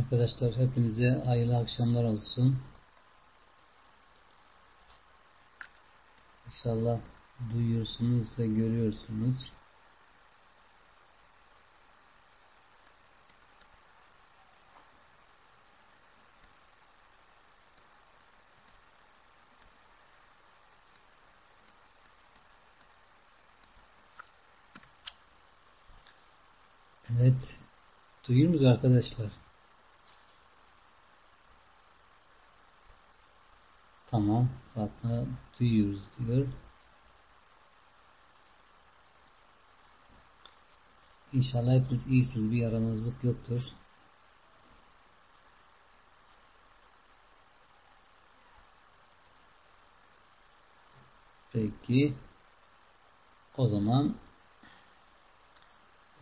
Arkadaşlar hepinize hayırlı akşamlar olsun. İnşallah duyuyorsunuz ve görüyorsunuz. Evet. Duyuyor musunuz arkadaşlar? Tamam. Fatma duyuyoruz diyor. İnşallah hepiniz iyisiniz. Bir yaramazlık yoktur. Peki. O zaman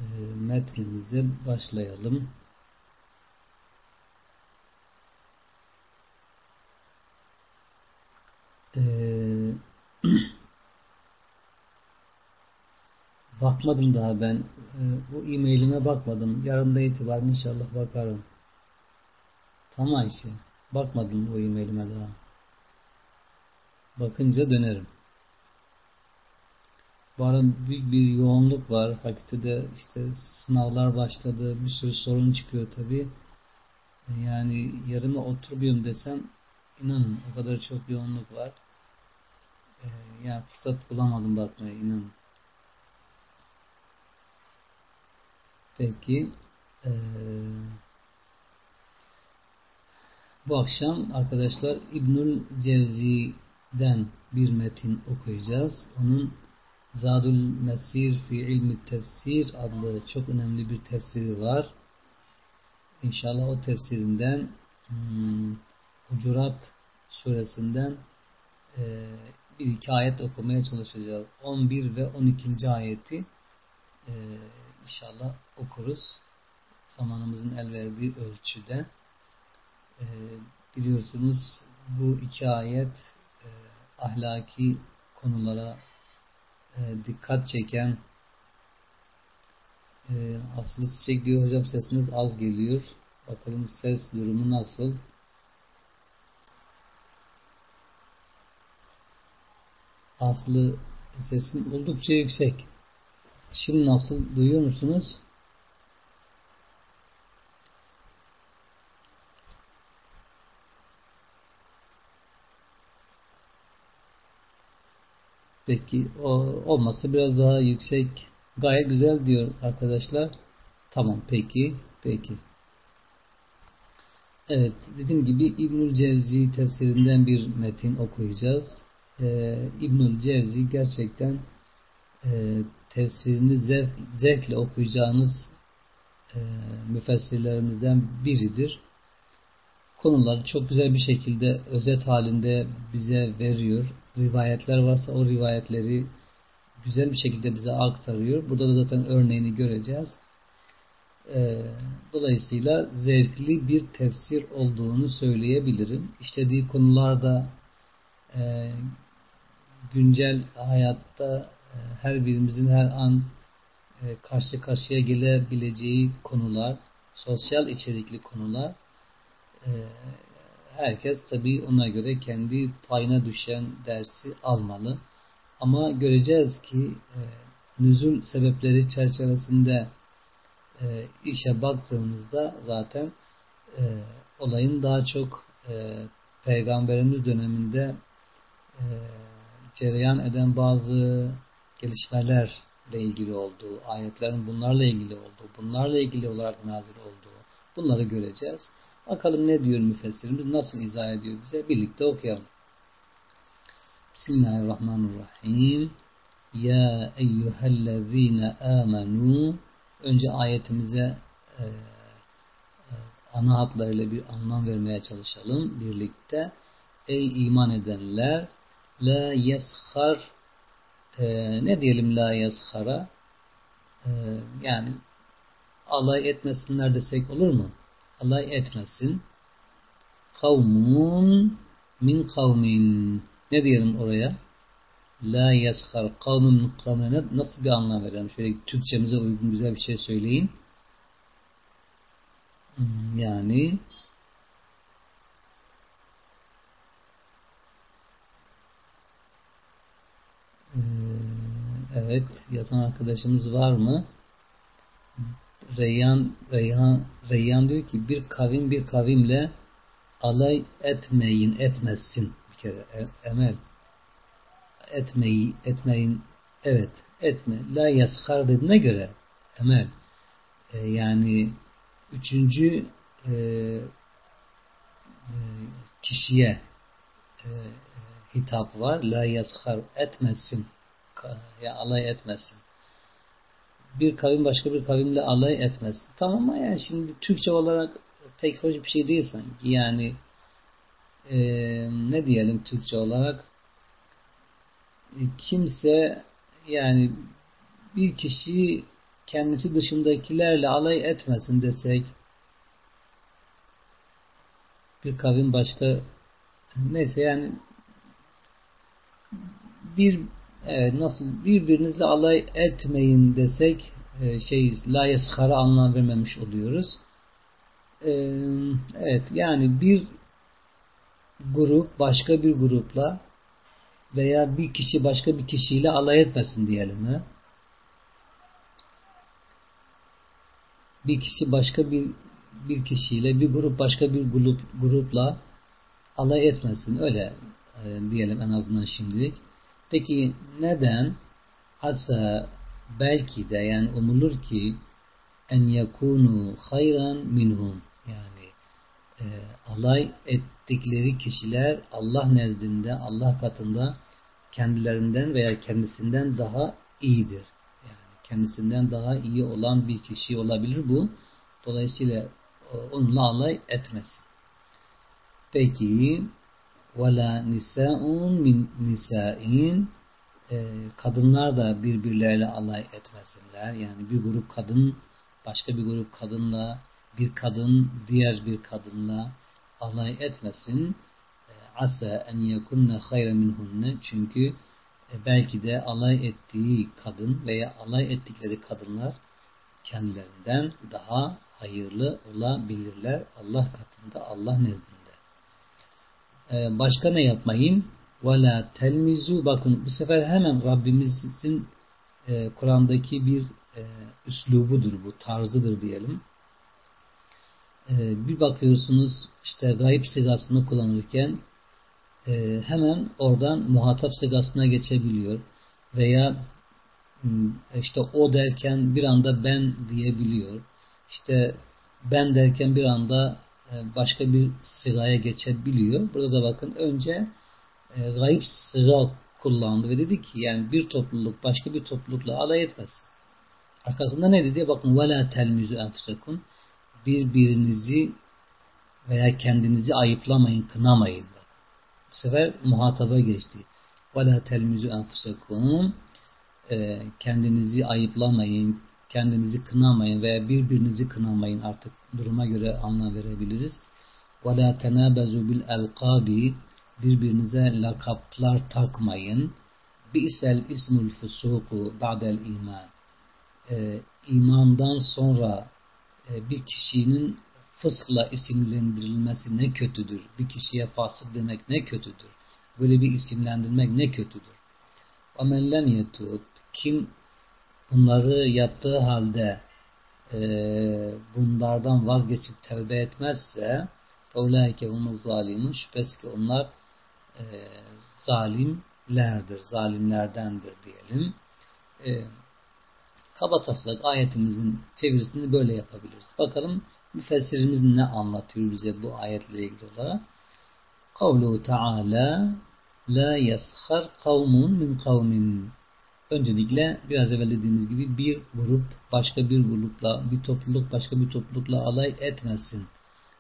e, metnimize başlayalım. Ee, bakmadım daha ben. Ee, bu e-mailime bakmadım. Yarında itibaren inşallah bakarım. Tamam Ayşe. Bakmadım bu e-mailime daha. Bakınca dönerim. Bu büyük bir yoğunluk var. Fakültede işte sınavlar başladı. Bir sürü sorun çıkıyor tabi. Yani yarıma oturmuyorum desem inanın o kadar çok yoğunluk var. Ee, yani fırsat bulamadım bakmaya inanın. Peki ee, bu akşam arkadaşlar İbnül Cevzi'den bir metin okuyacağız. Onun Zadul Mesir fi ilmi tefsir adlı çok önemli bir tefsiri var. İnşallah o tefsirinden hmm, Hucurat suresinden e, bir iki ayet okumaya çalışacağız. 11 ve 12. ayeti e, inşallah okuruz. Zamanımızın el verdiği ölçüde. E, biliyorsunuz bu iki ayet e, ahlaki konulara e, dikkat çeken e, Aslı Çiçek diyor hocam sesiniz az geliyor. Bakalım ses durumu nasıl? Aslı sesin oldukça yüksek. Şimdi nasıl duyuyor musunuz? Peki o olması biraz daha yüksek. Gayet güzel diyor arkadaşlar. Tamam peki. Peki. Evet dediğim gibi İbnül Cevzi tefsirinden bir metin okuyacağız. Ee, İbnül Cevzi gerçekten e, tefsirini zevk, zevkle okuyacağınız e, müfessirlerimizden biridir. Konuları çok güzel bir şekilde özet halinde bize veriyor rivayetler varsa o rivayetleri güzel bir şekilde bize aktarıyor. Burada da zaten örneğini göreceğiz. Ee, dolayısıyla zevkli bir tefsir olduğunu söyleyebilirim. İşlediği konularda e, güncel hayatta e, her birimizin her an e, karşı karşıya gelebileceği konular, sosyal içerikli konular herkes tabi ona göre kendi payına düşen dersi almalı. Ama göreceğiz ki e, nüzul sebepleri çerçevesinde e, işe baktığımızda zaten e, olayın daha çok e, Peygamberimiz döneminde e, cereyan eden bazı gelişmelerle ilgili olduğu, ayetlerin bunlarla ilgili olduğu, bunlarla ilgili olarak nazil olduğu bunları göreceğiz. Bakalım ne diyor müfessirimiz, nasıl izah ediyor bize? Birlikte okuyalım. Bismillahirrahmanirrahim. Ya eyyühellezine amenu Önce ayetimize e, e, ana hatlarıyla bir anlam vermeye çalışalım birlikte. Ey iman edenler la yeshar e, ne diyelim la yeshara e, yani alay etmesinler desek olur mu? alay etmesin. Kavmun min kavmin. Ne diyelim oraya? La yashar kavmun min kavmin. Nasıl bir anlam verelim? Şöyle Türkçemize uygun güzel bir şey söyleyin. Hmm, yani evet yazan arkadaşımız var mı? Reyyan, Reyhan, Reyyan diyor ki bir kavim bir kavimle alay etmeyin, etmezsin bir kere e, Emel. Etmeyi, etmeyin, evet, etme. La yashar dediğine göre Emel. E, yani üçüncü e, e, kişiye e, e, hitap var. La yashar etmesin. Ya alay etmesin bir kavim başka bir kavimle alay etmez. Tamam ama yani şimdi Türkçe olarak pek hoş bir şey değil sanki. Yani e, ne diyelim Türkçe olarak e, kimse yani bir kişi kendisi dışındakilerle alay etmesin desek bir kavim başka neyse yani bir Evet, nasıl birbirinizle alay etmeyin desek e, şey la yeshara anlam vermemiş oluyoruz. E, evet yani bir grup başka bir grupla veya bir kişi başka bir kişiyle alay etmesin diyelim. He? Bir kişi başka bir bir kişiyle bir grup başka bir grup grupla alay etmesin. Öyle e, diyelim en azından şimdilik. Peki neden? Asa belki de yani umulur ki en yakunu hayran minhum yani e, alay ettikleri kişiler Allah nezdinde Allah katında kendilerinden veya kendisinden daha iyidir. Yani kendisinden daha iyi olan bir kişi olabilir bu. Dolayısıyla onunla alay etmesin. Peki وَلَا نِسَاءٌ مِنْ نِسَائِينَ kadınlar da birbirleriyle alay etmesinler. Yani bir grup kadın başka bir grup kadınla bir kadın diğer bir kadınla alay etmesin. E, asa en yekunne hayre minhunne çünkü e, belki de alay ettiği kadın veya alay ettikleri kadınlar kendilerinden daha hayırlı olabilirler Allah katında Allah nezdinde. Ee, başka ne yapmayın? Ve la telmizu. Bakın bu sefer hemen Rabbimizin e, Kur'an'daki bir e, üslubudur bu, tarzıdır diyelim. E, bir bakıyorsunuz işte gayip sigasını kullanırken e, hemen oradan muhatap sigasına geçebiliyor. Veya hmm, işte o derken bir anda ben diyebiliyor. İşte ben derken bir anda başka bir sıraya geçebiliyor. Burada da bakın önce e, gayip sıra kullandı ve dedi ki yani bir topluluk başka bir toplulukla alay etmesin. Arkasında ne dedi? Bakın وَلَا تَلْمِزُ اَنْفُسَكُمْ Birbirinizi veya kendinizi ayıplamayın, kınamayın. Bak. Bu sefer muhataba geçti. وَلَا تَلْمِزُ اَنْفُسَكُمْ Kendinizi ayıplamayın, kendinizi kınamayın veya birbirinizi kınamayın artık duruma göre anlam verebiliriz. وَلَا تَنَابَزُوا بِالْاَلْقَابِ Birbirinize lakaplar takmayın. بِئْسَ ismul fusuku ba'del iman. Ee, imandan sonra e, bir kişinin fıskla isimlendirilmesi ne kötüdür. Bir kişiye fasık demek ne kötüdür. Böyle bir isimlendirmek ne kötüdür. وَمَنْ لَمْ يَتُوبْ Kim bunları yaptığı halde e, bunlardan vazgeçip tevbe etmezse اَوْلَٰيكَ هُمُ zalimun Şüphesiz ki onlar e, zalimlerdir, zalimlerdendir diyelim. E, kaba taslak ayetimizin çevirisini böyle yapabiliriz. Bakalım müfessirimiz ne anlatıyor bize bu ayetle ilgili olarak. Kavlu Teala La yashar kavmun min kavmin Öncelikle biraz evvel dediğimiz gibi bir grup başka bir grupla, bir topluluk başka bir toplulukla alay etmesin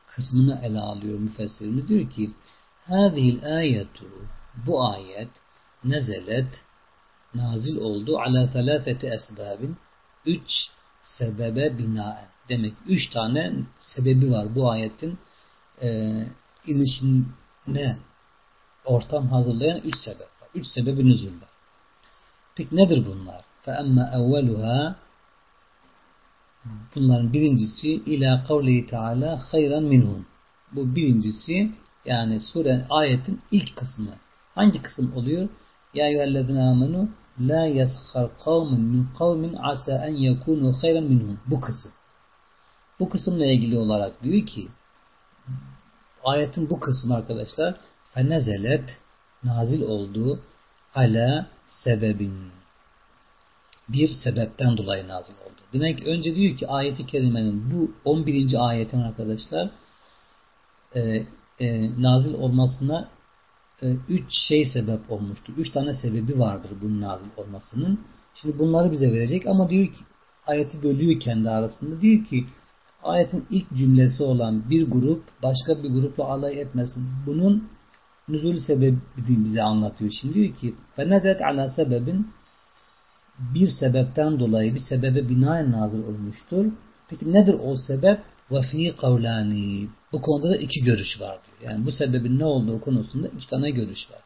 kısmını ele alıyor müfessirimiz. Diyor ki Hâzihil ayetu bu ayet nezelet nazil oldu ala felâfeti esbabin üç sebebe binaen. Demek üç tane sebebi var bu ayetin e, inişine ortam hazırlayan üç sebep var. Üç sebebi nüzul var. Peki nedir bunlar? فَأَمَّا اَوَّلُهَا Bunların birincisi ila kavli teala hayran minhum. Bu birincisi yani sure ayetin ilk kısmı. Hangi kısım oluyor? Ya eyyühellezine amenu la yaskhar kavmin min kavmin asa en yekunu hayran minhum. Bu kısım. Bu kısımla ilgili olarak diyor ki ayetin bu kısmı arkadaşlar fenezelet nazil olduğu ala sebebin bir sebepten dolayı nazil oldu. Demek ki önce diyor ki ayeti kerimenin bu 11. ayetin arkadaşlar e, e, nazil olmasına e, üç şey sebep olmuştur. Üç tane sebebi vardır bunun nazil olmasının. Şimdi bunları bize verecek ama diyor ki ayeti bölüyor kendi arasında. Diyor ki ayetin ilk cümlesi olan bir grup başka bir grupla alay etmesin. Bunun nüzul sebebi bize anlatıyor. Şimdi diyor ki فَنَزَتْ ala sebebin bir sebepten dolayı bir sebebe binaen nazil olmuştur. Peki nedir o sebep? وَفِي قَوْلَانِ Bu konuda da iki görüş var diyor. Yani bu sebebin ne olduğu konusunda iki tane görüş var.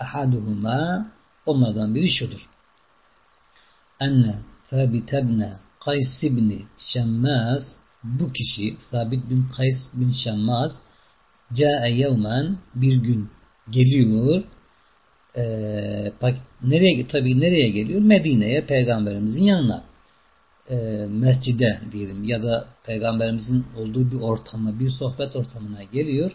اَحَدُهُمَا Onlardan biri şudur. Enne فَبِتَبْنَ Kays ibni Şemmaz bu kişi Sabit bin Kays bin Şemmaz Câe yevmen bir gün geliyor e, nereye tabi nereye geliyor? Medine'ye peygamberimizin yanına e, mescide diyelim ya da peygamberimizin olduğu bir ortama bir sohbet ortamına geliyor.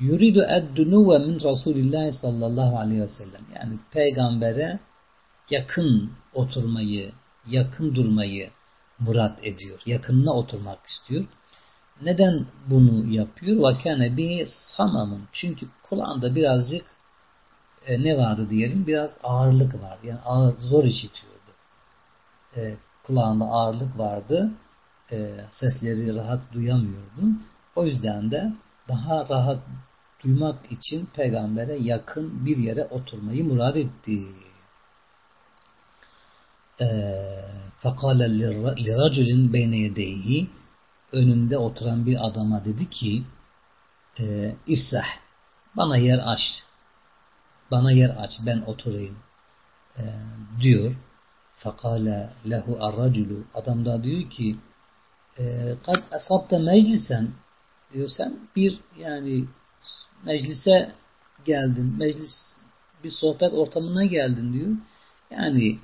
Yuridu eddunuve min Resulillah sallallahu aleyhi ve sellem. Yani peygambere yakın oturmayı, yakın durmayı murat ediyor. Yakınına oturmak istiyor. Neden bunu yapıyor? وَكَانَ بِهِ سَمَمٌ Çünkü kulağında birazcık e, ne vardı diyelim? Biraz ağırlık var. Yani ağır, zor işitiyordu. E, kulağında ağırlık vardı. E, sesleri rahat duyamıyordu. O yüzden de daha rahat duymak için peygambere yakın bir yere oturmayı murad etti. فَقَالَ لِرَجُلٍ بَيْنَ يَدَيْهِ önünde oturan bir adama dedi ki e, İssah bana yer aç. Bana yer aç ben oturayım. E, diyor. Fakale lehu arraculu. Adam da diyor ki e, kad asabta meclisen. Diyor sen bir yani meclise geldin. Meclis bir sohbet ortamına geldin. Diyor. Yani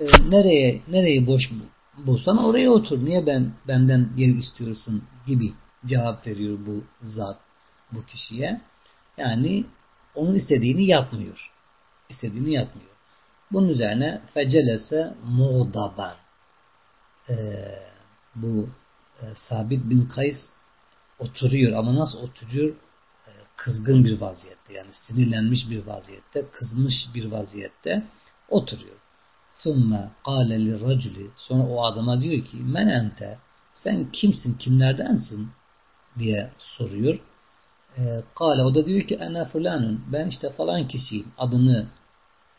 e, nereye nereye boş bulsan oraya otur. Niye ben benden yer istiyorsun gibi cevap veriyor bu zat bu kişiye. Yani onun istediğini yapmıyor. İstediğini yapmıyor. Bunun üzerine fecelese muğdaban ee, bu e, Sabit bin Kays oturuyor ama nasıl oturuyor? E, kızgın bir vaziyette yani sinirlenmiş bir vaziyette, kızmış bir vaziyette oturuyor. ثُمَّ قَالَ لِلرَّجُلِ Sonra o adama diyor ki men ente sen kimsin, kimlerdensin diye soruyor. E, kale o da diyor ki ana fulanun ben işte falan kişiyim adını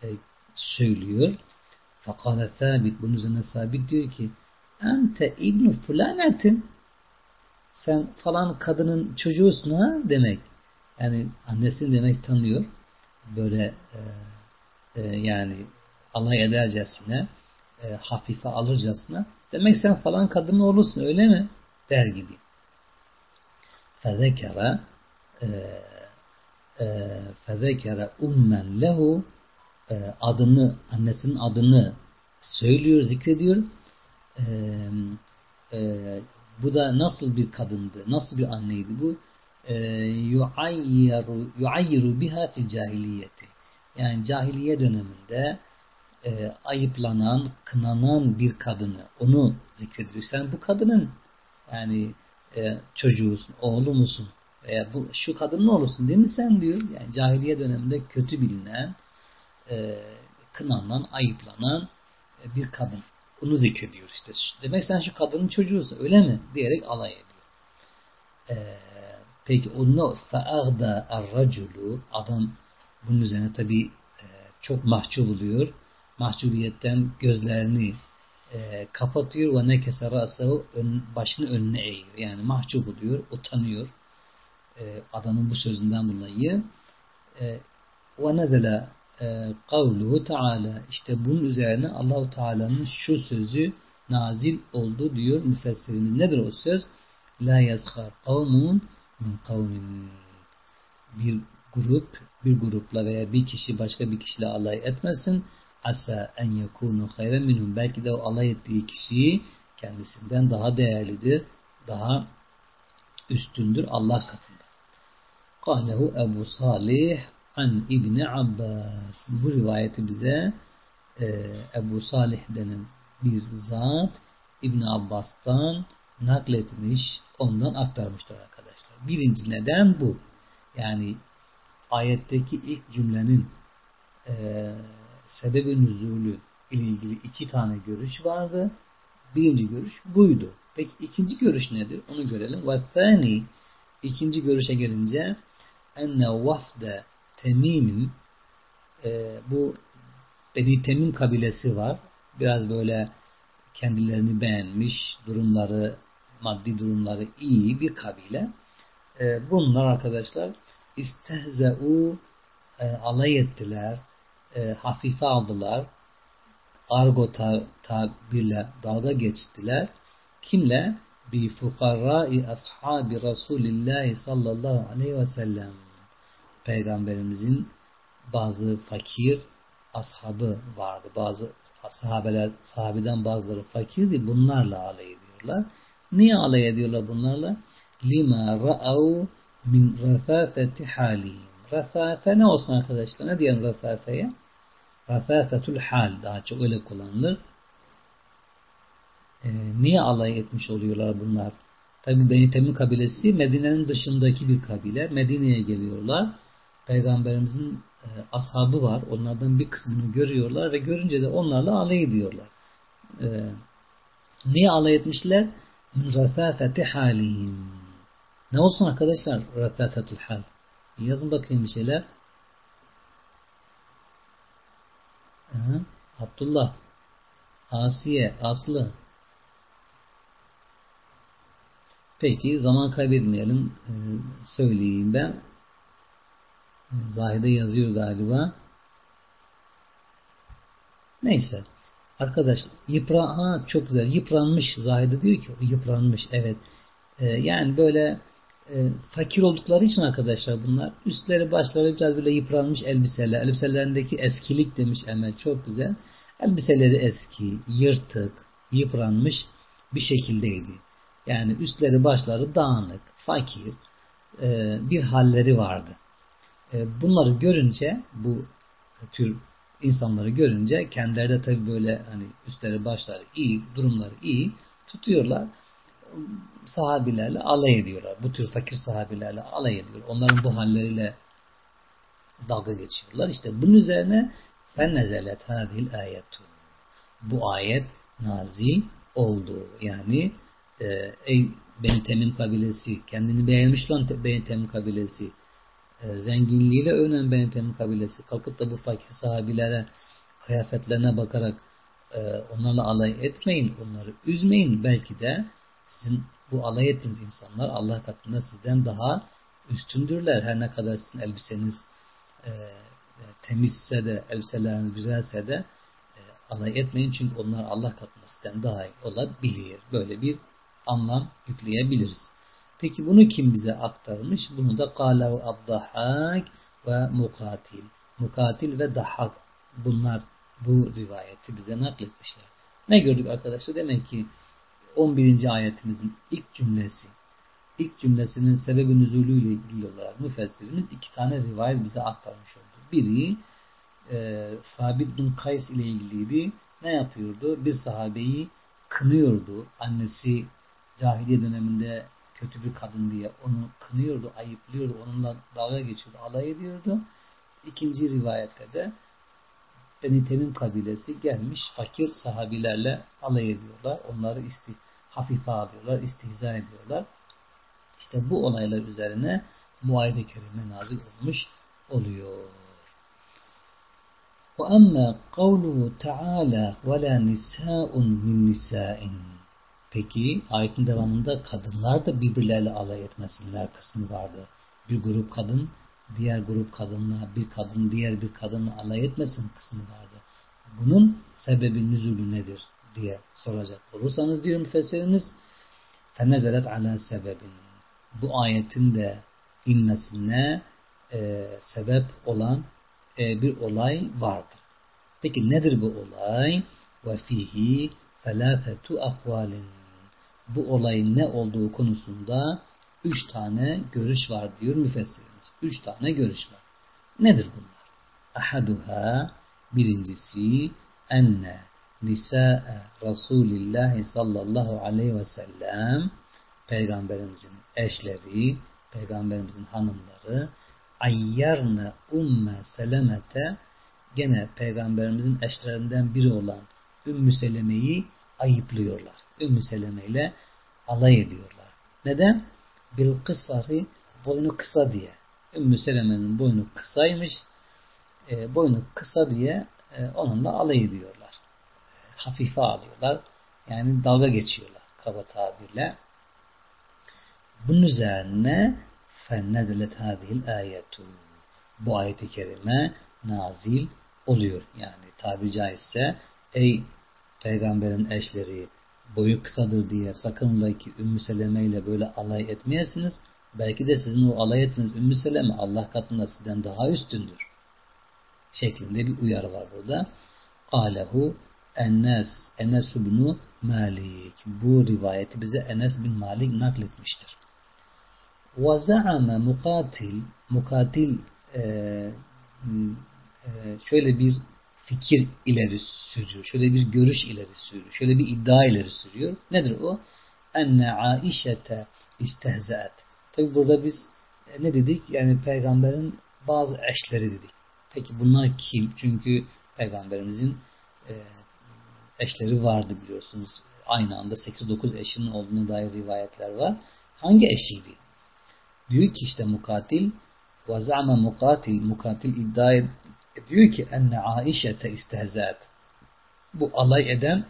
e, söylüyor. Fakale sabit bunun üzerine sabit diyor ki ente ibnu fulanetin sen falan kadının çocuğusun ha demek. Yani annesini demek tanıyor. Böyle e, e, yani alay edercesine, e, hafife alırcasına demek sen falan kadın olursun öyle mi? der gibi. Fezekere e, e, fezekere ummen lehu e, adını, annesinin adını söylüyor, zikrediyor. E, e, bu da nasıl bir kadındı, nasıl bir anneydi bu? Yuayyiru biha fil cahiliyeti. Yani cahiliye döneminde e, ayıplanan, kınanan bir kadını onu zikrediyor. Sen bu kadının yani e, çocuğusun, oğlu musun? Veya bu şu kadının oğlusun değil mi sen diyor. Yani cahiliye döneminde kötü bilinen, e, kınanan, ayıplanan e, bir kadın. Onu zikrediyor işte. Demek sen şu kadının çocuğusun öyle mi? Diyerek alay ediyor. E, peki onu fe'agda er-raculu adam bunun üzerine tabi e, çok mahcup oluyor mahcubiyetten gözlerini e, kapatıyor ve nekese rasahu ön, başını önüne eğiyor. Yani mahcup oluyor, utanıyor e, adamın bu sözünden dolayı. E, ve nezele kavluhu taala işte bunun üzerine Allahu Teala'nın şu sözü nazil oldu diyor müfessirimiz. Nedir o söz? La yashar kavmun min kavmin. Bir grup bir grupla veya bir kişi başka bir kişiyle alay etmesin. Asa en yekunu hayren minhum. Belki de o alay ettiği kişiyi kendisinden daha değerlidir, daha üstündür Allah katında. Kalehu Ebu Salih an İbni Abbas. Bu rivayeti bize e, Ebu Salih denen bir zat İbn Abbas'tan nakletmiş, ondan aktarmıştır arkadaşlar. Birinci neden bu. Yani ayetteki ilk cümlenin e, sebebi nüzulü ile ilgili iki tane görüş vardı. Birinci görüş buydu. Peki ikinci görüş nedir? Onu görelim. Ve thani ikinci görüşe gelince enne vafde temimim e, bu Beni Temim kabilesi var. Biraz böyle kendilerini beğenmiş, durumları, maddi durumları iyi bir kabile. E, bunlar arkadaşlar istehze'u e, alay ettiler, e, hafife aldılar, argo tabirle dalga geçtiler. Kimle? Bi fukarrai ashabi Resulillahi sallallahu aleyhi ve sellem. Peygamberimizin bazı fakir ashabı vardı. Bazı sahabeler, sahabeden bazıları fakirdi. Bunlarla alay ediyorlar. Niye alay ediyorlar bunlarla? Lima ra'av min refafeti halihim. Refafe ne olsun arkadaşlar? Ne diyelim refafeye? Rafafetul hal daha çok öyle kullanılır. E, niye alay etmiş oluyorlar bunlar? Tabi Beni Temim kabilesi Medine'nin dışındaki bir kabile. Medine'ye geliyorlar. Peygamberimizin e, ashabı var. Onlardan bir kısmını görüyorlar ve görünce de onlarla alay ediyorlar. E, niye alay etmişler? Min rafafeti halihim. Ne olsun arkadaşlar rafafetul hal? Yazın bakayım bir şeyler. Aha, Abdullah, Asiye, Aslı. Peki zaman kaybetmeyelim. Ee, söyleyeyim ben. Zahide yazıyor galiba. Neyse. Arkadaş yıpra ha, çok güzel. Yıpranmış. Zahide diyor ki yıpranmış. Evet. Ee, yani böyle e, fakir oldukları için arkadaşlar bunlar üstleri başları biraz böyle yıpranmış elbiseler. Elbiselerindeki eskilik demiş Emel çok güzel. Elbiseleri eski, yırtık, yıpranmış bir şekildeydi. Yani üstleri başları dağınık, fakir e, bir halleri vardı. E, bunları görünce bu tür insanları görünce kendileri de tabii böyle hani üstleri başları iyi, durumları iyi tutuyorlar sahabilerle alay ediyorlar. Bu tür fakir sahabilerle alay ediyor. Onların bu halleriyle dalga geçiyorlar. İşte bunun üzerine فَنَزَلَتْ هَذِهِ الْآيَةُ Bu ayet nazil oldu. Yani e, ey Beni Temim kabilesi, kendini beğenmiş olan Beni Temim kabilesi, e, zenginliğiyle övünen Beni Temim kabilesi, kalkıp da bu fakir sahabilere kıyafetlerine bakarak e, onlarla alay etmeyin, onları üzmeyin. Belki de sizin bu alay ettiğiniz insanlar Allah katında sizden daha üstündürler. Her ne kadar sizin elbiseniz e, temizse de, elbiseleriniz güzelse de e, alay etmeyin. Çünkü onlar Allah katında sizden daha iyi olabilir. Böyle bir anlam yükleyebiliriz. Peki bunu kim bize aktarmış? Bunu da Kalev Addahak ve Mukatil. Mukatil ve Dahak bunlar bu rivayeti bize nakletmişler. Ne gördük arkadaşlar? Demek ki 11. ayetimizin ilk cümlesi ilk cümlesinin sebebi nüzulüyle ilgili olarak müfessirimiz iki tane rivayet bize aktarmış oldu. Biri e, Sabit bin Kays ile ilgiliydi. Ne yapıyordu? Bir sahabeyi kınıyordu. Annesi cahiliye döneminde kötü bir kadın diye onu kınıyordu, ayıplıyordu, onunla dalga geçiyordu, alay ediyordu. İkinci rivayette de Beni Temim kabilesi gelmiş fakir sahabilerle alay ediyorlar. Onları isti, hafife alıyorlar, istihza ediyorlar. İşte bu olaylar üzerine muayede kerime nazil olmuş oluyor. وَأَمَّا قَوْلُهُ تَعَالَى وَلَا نِسَاءٌ مِنْ نِسَاءٍ Peki ayetin devamında kadınlar da birbirleriyle alay etmesinler kısmı vardı. Bir grup kadın diğer grup kadınla bir kadın diğer bir kadınla alay etmesin kısmı vardı. Bunun sebebi nüzulü nedir diye soracak olursanız diyor müfessirimiz fenezelet ala sebebin bu ayetin de inmesine e, sebep olan e, bir olay vardır. Peki nedir bu olay? Ve fihi felâfetu akvalin. Bu olayın ne olduğu konusunda üç tane görüş var diyor müfessirimiz. Üç tane görüş var. Nedir bunlar? Ahaduha birincisi enne nisa'e Resulillah sallallahu aleyhi ve sellem peygamberimizin eşleri, peygamberimizin hanımları ayyarne umme selemete gene peygamberimizin eşlerinden biri olan Ümmü Seleme'yi ayıplıyorlar. Ümmü Seleme ile alay ediyorlar. Neden? Bil kısarı boynu kısa diye. Ümmü Seleme'nin boynu kısaymış. E, boynu kısa diye e, onunla alay ediyorlar. E, hafife alıyorlar. Yani dalga geçiyorlar kaba tabirle. Bunun üzerine fennezilet hadihil ayetu. Bu ayeti kerime nazil oluyor. Yani tabi caizse ey peygamberin eşleri boyu kısadır diye sakın ola ki Ümmü Seleme ile böyle alay etmeyesiniz. Belki de sizin o alay ettiğiniz Ümmü Seleme Allah katında sizden daha üstündür. Şeklinde bir uyarı var burada. Alehu Enes, Enes ibn Malik. Bu rivayeti bize Enes bin Malik nakletmiştir. Ve za'ame mukatil, mukatil e, e, şöyle bir fikir ileri sürüyor. Şöyle bir görüş ileri sürüyor. Şöyle bir iddia ileri sürüyor. Nedir o? Enne Aişete istehzaet. Tabi burada biz e, ne dedik? Yani peygamberin bazı eşleri dedik. Peki bunlar kim? Çünkü peygamberimizin e, eşleri vardı biliyorsunuz. Aynı anda 8-9 eşinin olduğuna dair rivayetler var. Hangi eşiydi? Diyor ki işte mukatil za'me mukatil mukatil iddia ediyor ki enne Aişete istehzat. Bu alay eden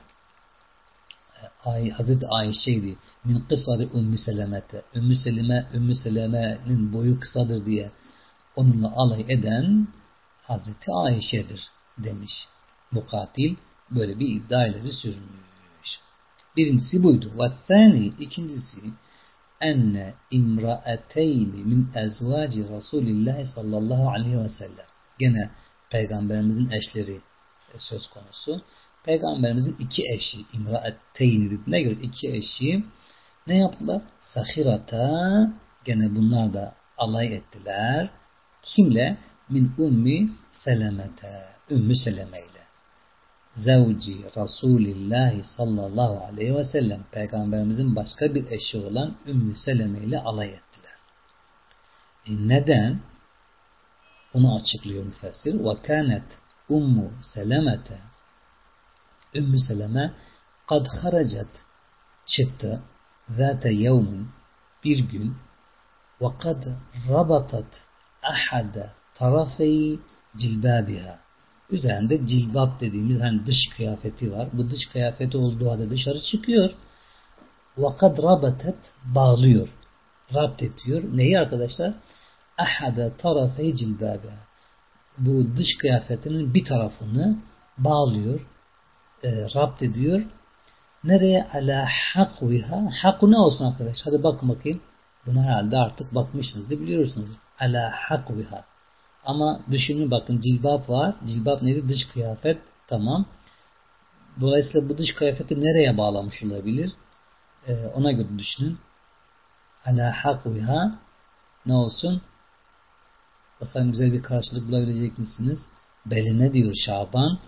Ay, Hazreti Ayşe'ydi. Min kısarı Ümmü Seleme'te. Ümmü Seleme, Ümmü Seleme'nin boyu kısadır diye onunla alay eden Hazreti Ayşe'dir demiş. Mukatil böyle bir iddia ileri sürmüş. Birincisi buydu. Ve thani, ikincisi enne imraeteyni min ezvaci Resulillah sallallahu aleyhi ve sellem. Gene peygamberimizin eşleri söz konusu. Peygamberimizin iki eşi imraeteyni dediğine göre iki eşi ne yaptılar? Sahirata gene bunlar da alay ettiler. Kimle? Min ummi selemete. Ümmü seleme ile. Zevci Resulillah sallallahu aleyhi ve sellem peygamberimizin başka bir eşi olan Ümmü Seleme ile alay ettiler. E neden? Onu açıklıyor müfessir. Kânet Ummu Selemete Ümmü Seleme kad haracat çıktı zâte yevmin bir gün kad rabatat ahade tarafeyi cilbabiha üzerinde cilbap dediğimiz hani dış kıyafeti var. Bu dış kıyafeti olduğu halde dışarı çıkıyor. Vakad rabatet bağlıyor. Rabt ediyor. Neyi arkadaşlar? Ahada tarafey cilbabe. Bu dış kıyafetinin bir tarafını bağlıyor. E, rapt ediyor. Nereye? Ala hakviha. Haku ne olsun arkadaş? Hadi bakın bakayım. Bunu herhalde artık bakmışsınızdır biliyorsunuz. Ala hakviha. Ama düşünün bakın cilbap var. Cilbap nedir? Dış kıyafet. Tamam. Dolayısıyla bu dış kıyafeti nereye bağlamış olabilir? Ee, ona göre düşünün. Ala hakviha ne olsun? Bakalım güzel bir karşılık bulabilecek misiniz? Beline diyor Şaban.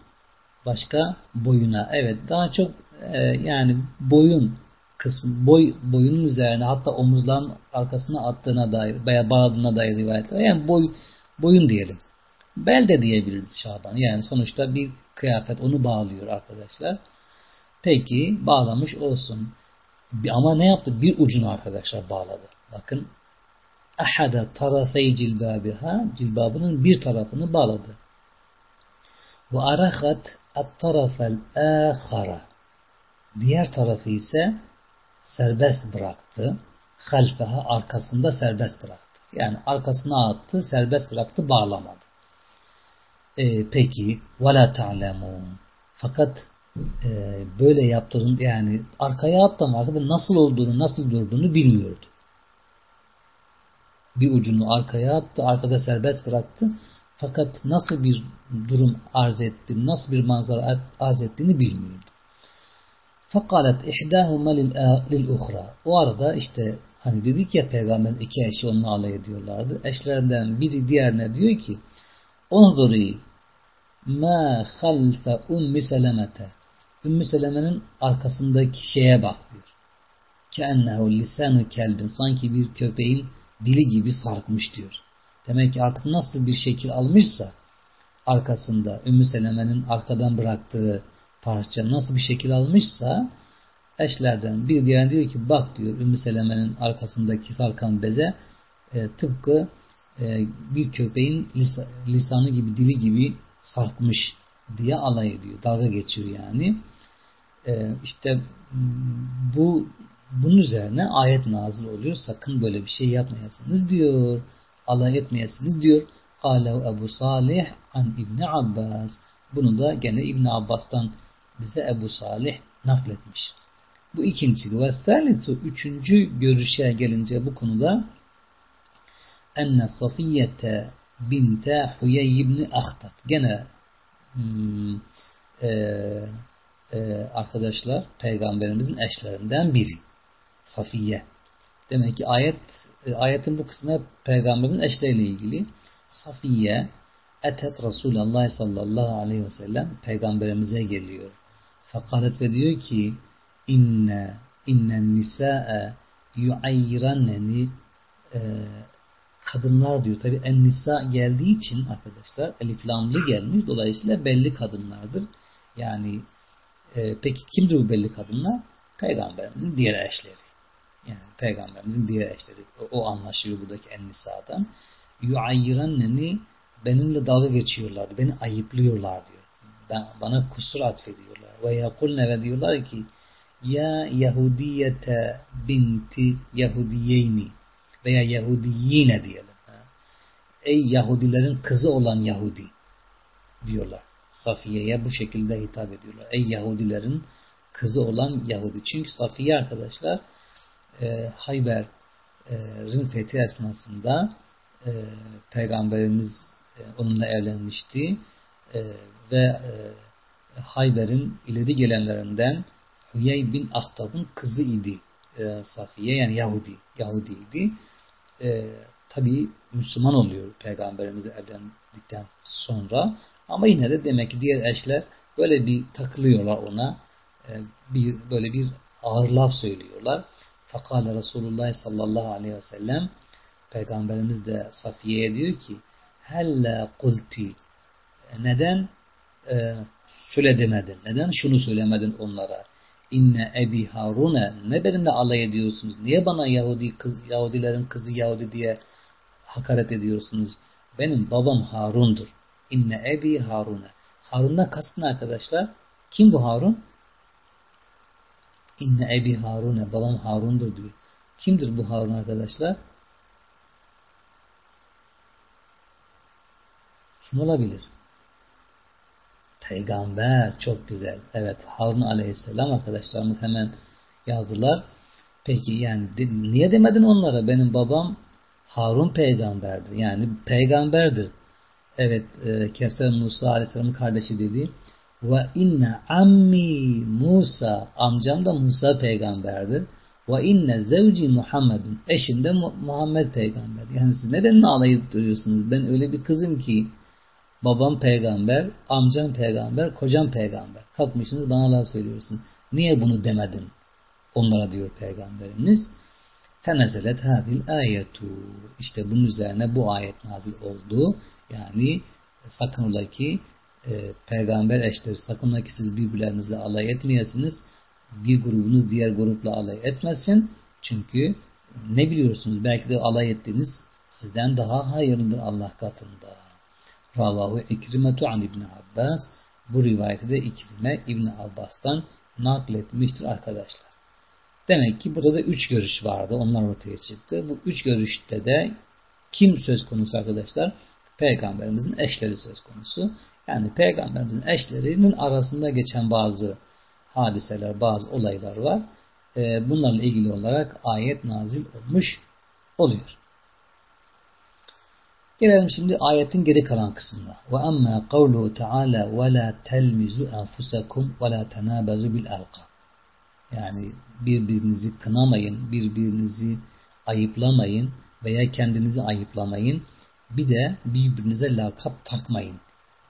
Başka boyuna. Evet daha çok e, yani boyun kısım boy boyunun üzerine hatta omuzların arkasına attığına dair veya bağladığına dair rivayetler. Yani boy boyun diyelim. Bel de diyebiliriz Şaban. Yani sonuçta bir kıyafet onu bağlıyor arkadaşlar. Peki bağlamış olsun. Ama ne yaptı? Bir ucunu arkadaşlar bağladı. Bakın Ahada tarafey cilbabiha cilbabının bir tarafını bağladı. Ve arahat at tarafel ahara diğer tarafı ise serbest bıraktı. Halfeha arkasında serbest bıraktı. Yani arkasına attı, serbest bıraktı, bağlamadı. E, peki وَلَا تَعْلَمُونَ Fakat e, böyle yaptığın yani arkaya attım arkada nasıl olduğunu nasıl durduğunu bilmiyordu. Bir ucunu arkaya attı, arkada serbest bıraktı. Fakat nasıl bir durum arz etti, nasıl bir manzara arz ettiğini bilmiyordu. Fakalet ihdâhuma lil uhra. O arada işte hani dedik ya peygamber iki eşi onunla alay ediyorlardı. Eşlerden biri diğerine diyor ki Unzuri ma halfe ummi selemete Ümmü Seleme'nin arkasındaki şeye bak diyor. Kennehu lisanu kelbin sanki bir köpeğin dili gibi sarkmış diyor. Demek ki artık nasıl bir şekil almışsa arkasında Ümmü Seleme'nin arkadan bıraktığı parça nasıl bir şekil almışsa eşlerden bir diğer diyor ki bak diyor Ümmü Seleme'nin arkasındaki sarkan beze e, tıpkı e, bir köpeğin lis lisanı gibi dili gibi sarkmış diye alay ediyor. Dalga geçiyor yani. E, işte bu bunun üzerine ayet nazil oluyor. Sakın böyle bir şey yapmayasınız diyor. Alay etmeyesiniz diyor. Alev Ebu Salih an İbni Abbas. Bunu da gene İbni Abbas'tan bize Ebu Salih nakletmiş. Bu ikincisi. Ve thalithu üçüncü görüşe gelince bu konuda enne Safiyete binte Huyey ibni Ahtab. Gene hmm, e, e, arkadaşlar peygamberimizin eşlerinden biri. Safiye. Demek ki ayet e, ayetin bu kısmı peygamberin eşleriyle ilgili. Safiye etet Resulullah sallallahu aleyhi ve sellem peygamberimize geliyor. Fakalet ve diyor ki inne innen nisa'e yuayyiranneni e, kadınlar diyor. Tabi en nisa geldiği için arkadaşlar eliflamlı gelmiş. Dolayısıyla belli kadınlardır. Yani e, peki kimdir bu belli kadınlar? Peygamberimizin diğer eşleri. Yani peygamberimizin diğer eşleri. O, o anlaşılıyor buradaki en nisadan. Yuayyiranneni benimle dalga geçiyorlar. Beni ayıplıyorlar diyor. Ben, bana kusur atfediyorlar. Ve yakulne ve diyorlar ki ya Yahudiyete binti Yahudiyeyni veya Yahudiyine diyelim. Ey Yahudilerin kızı olan Yahudi diyorlar. Safiye'ye bu şekilde hitap ediyorlar. Ey Yahudilerin kızı olan Yahudi. Çünkü Safiye arkadaşlar e, Hayber'in fethi esnasında e, Peygamberimiz e, onunla evlenmişti e, ve e, Hayber'in ileri gelenlerinden Hüyey bin Ahtab'ın kızı idi e, Safiye yani Yahudi Yahudiydi. E, tabi Müslüman oluyor Peygamberimiz evlendikten sonra ama yine de demek ki diğer eşler böyle bir takılıyorlar ona e, bir böyle bir ağır laf söylüyorlar. Fakale Resulullah sallallahu aleyhi ve sellem Peygamberimiz de Safiye'ye diyor ki hella kulti neden e, söyle demedin? Neden şunu söylemedin onlara? İnne ebi Harun'e ne benimle alay ediyorsunuz? Niye bana Yahudi kız, Yahudilerin kızı Yahudi diye hakaret ediyorsunuz? Benim babam Harun'dur. İnne ebi Harun'e. Harun'dan kastın arkadaşlar. Kim bu Harun? İnne ebi Harun'e. Babam Harun'dur diyor. Kimdir bu Harun arkadaşlar? Kim olabilir? Peygamber çok güzel. Evet Harun aleyhisselam arkadaşlarımız hemen yazdılar. Peki yani niye demedin onlara? Benim babam Harun peygamberdir. Yani peygamberdir. Evet e, Keser Musa aleyhisselamın kardeşi dedi. Ve inne ammi Musa amcam da Musa peygamberdir. Ve inne zevci Muhammedun eşim de Muhammed peygamber. Yani siz neden ağlayıp duruyorsunuz? Ben öyle bir kızım ki Babam peygamber, amcam peygamber, kocam peygamber. Kalkmışsınız bana laf söylüyorsun. Niye bunu demedin? Onlara diyor peygamberimiz. Fenezelet hadil ayetu. İşte bunun üzerine bu ayet nazil oldu. Yani sakın ola ki e, peygamber eşleri sakın ki siz birbirlerinize alay etmeyesiniz. Bir grubunuz diğer grupla alay etmesin. Çünkü ne biliyorsunuz belki de alay ettiğiniz sizden daha hayırlıdır Allah katında. Ravahu İkrimetu an İbni Abbas. Bu rivayeti de İkrime İbni Abbas'tan nakletmiştir arkadaşlar. Demek ki burada da üç görüş vardı. Onlar ortaya çıktı. Bu üç görüşte de kim söz konusu arkadaşlar? Peygamberimizin eşleri söz konusu. Yani peygamberimizin eşlerinin arasında geçen bazı hadiseler, bazı olaylar var. E, bunlarla ilgili olarak ayet nazil olmuş oluyor. Gelelim şimdi ayetin geri kalan kısmına. Ve amma kavluhu Teala ve la telmizu enfusakum ve la tenabazu bil alqa. Yani birbirinizi kınamayın, birbirinizi ayıplamayın veya kendinizi ayıplamayın. Bir de birbirinize lakap takmayın.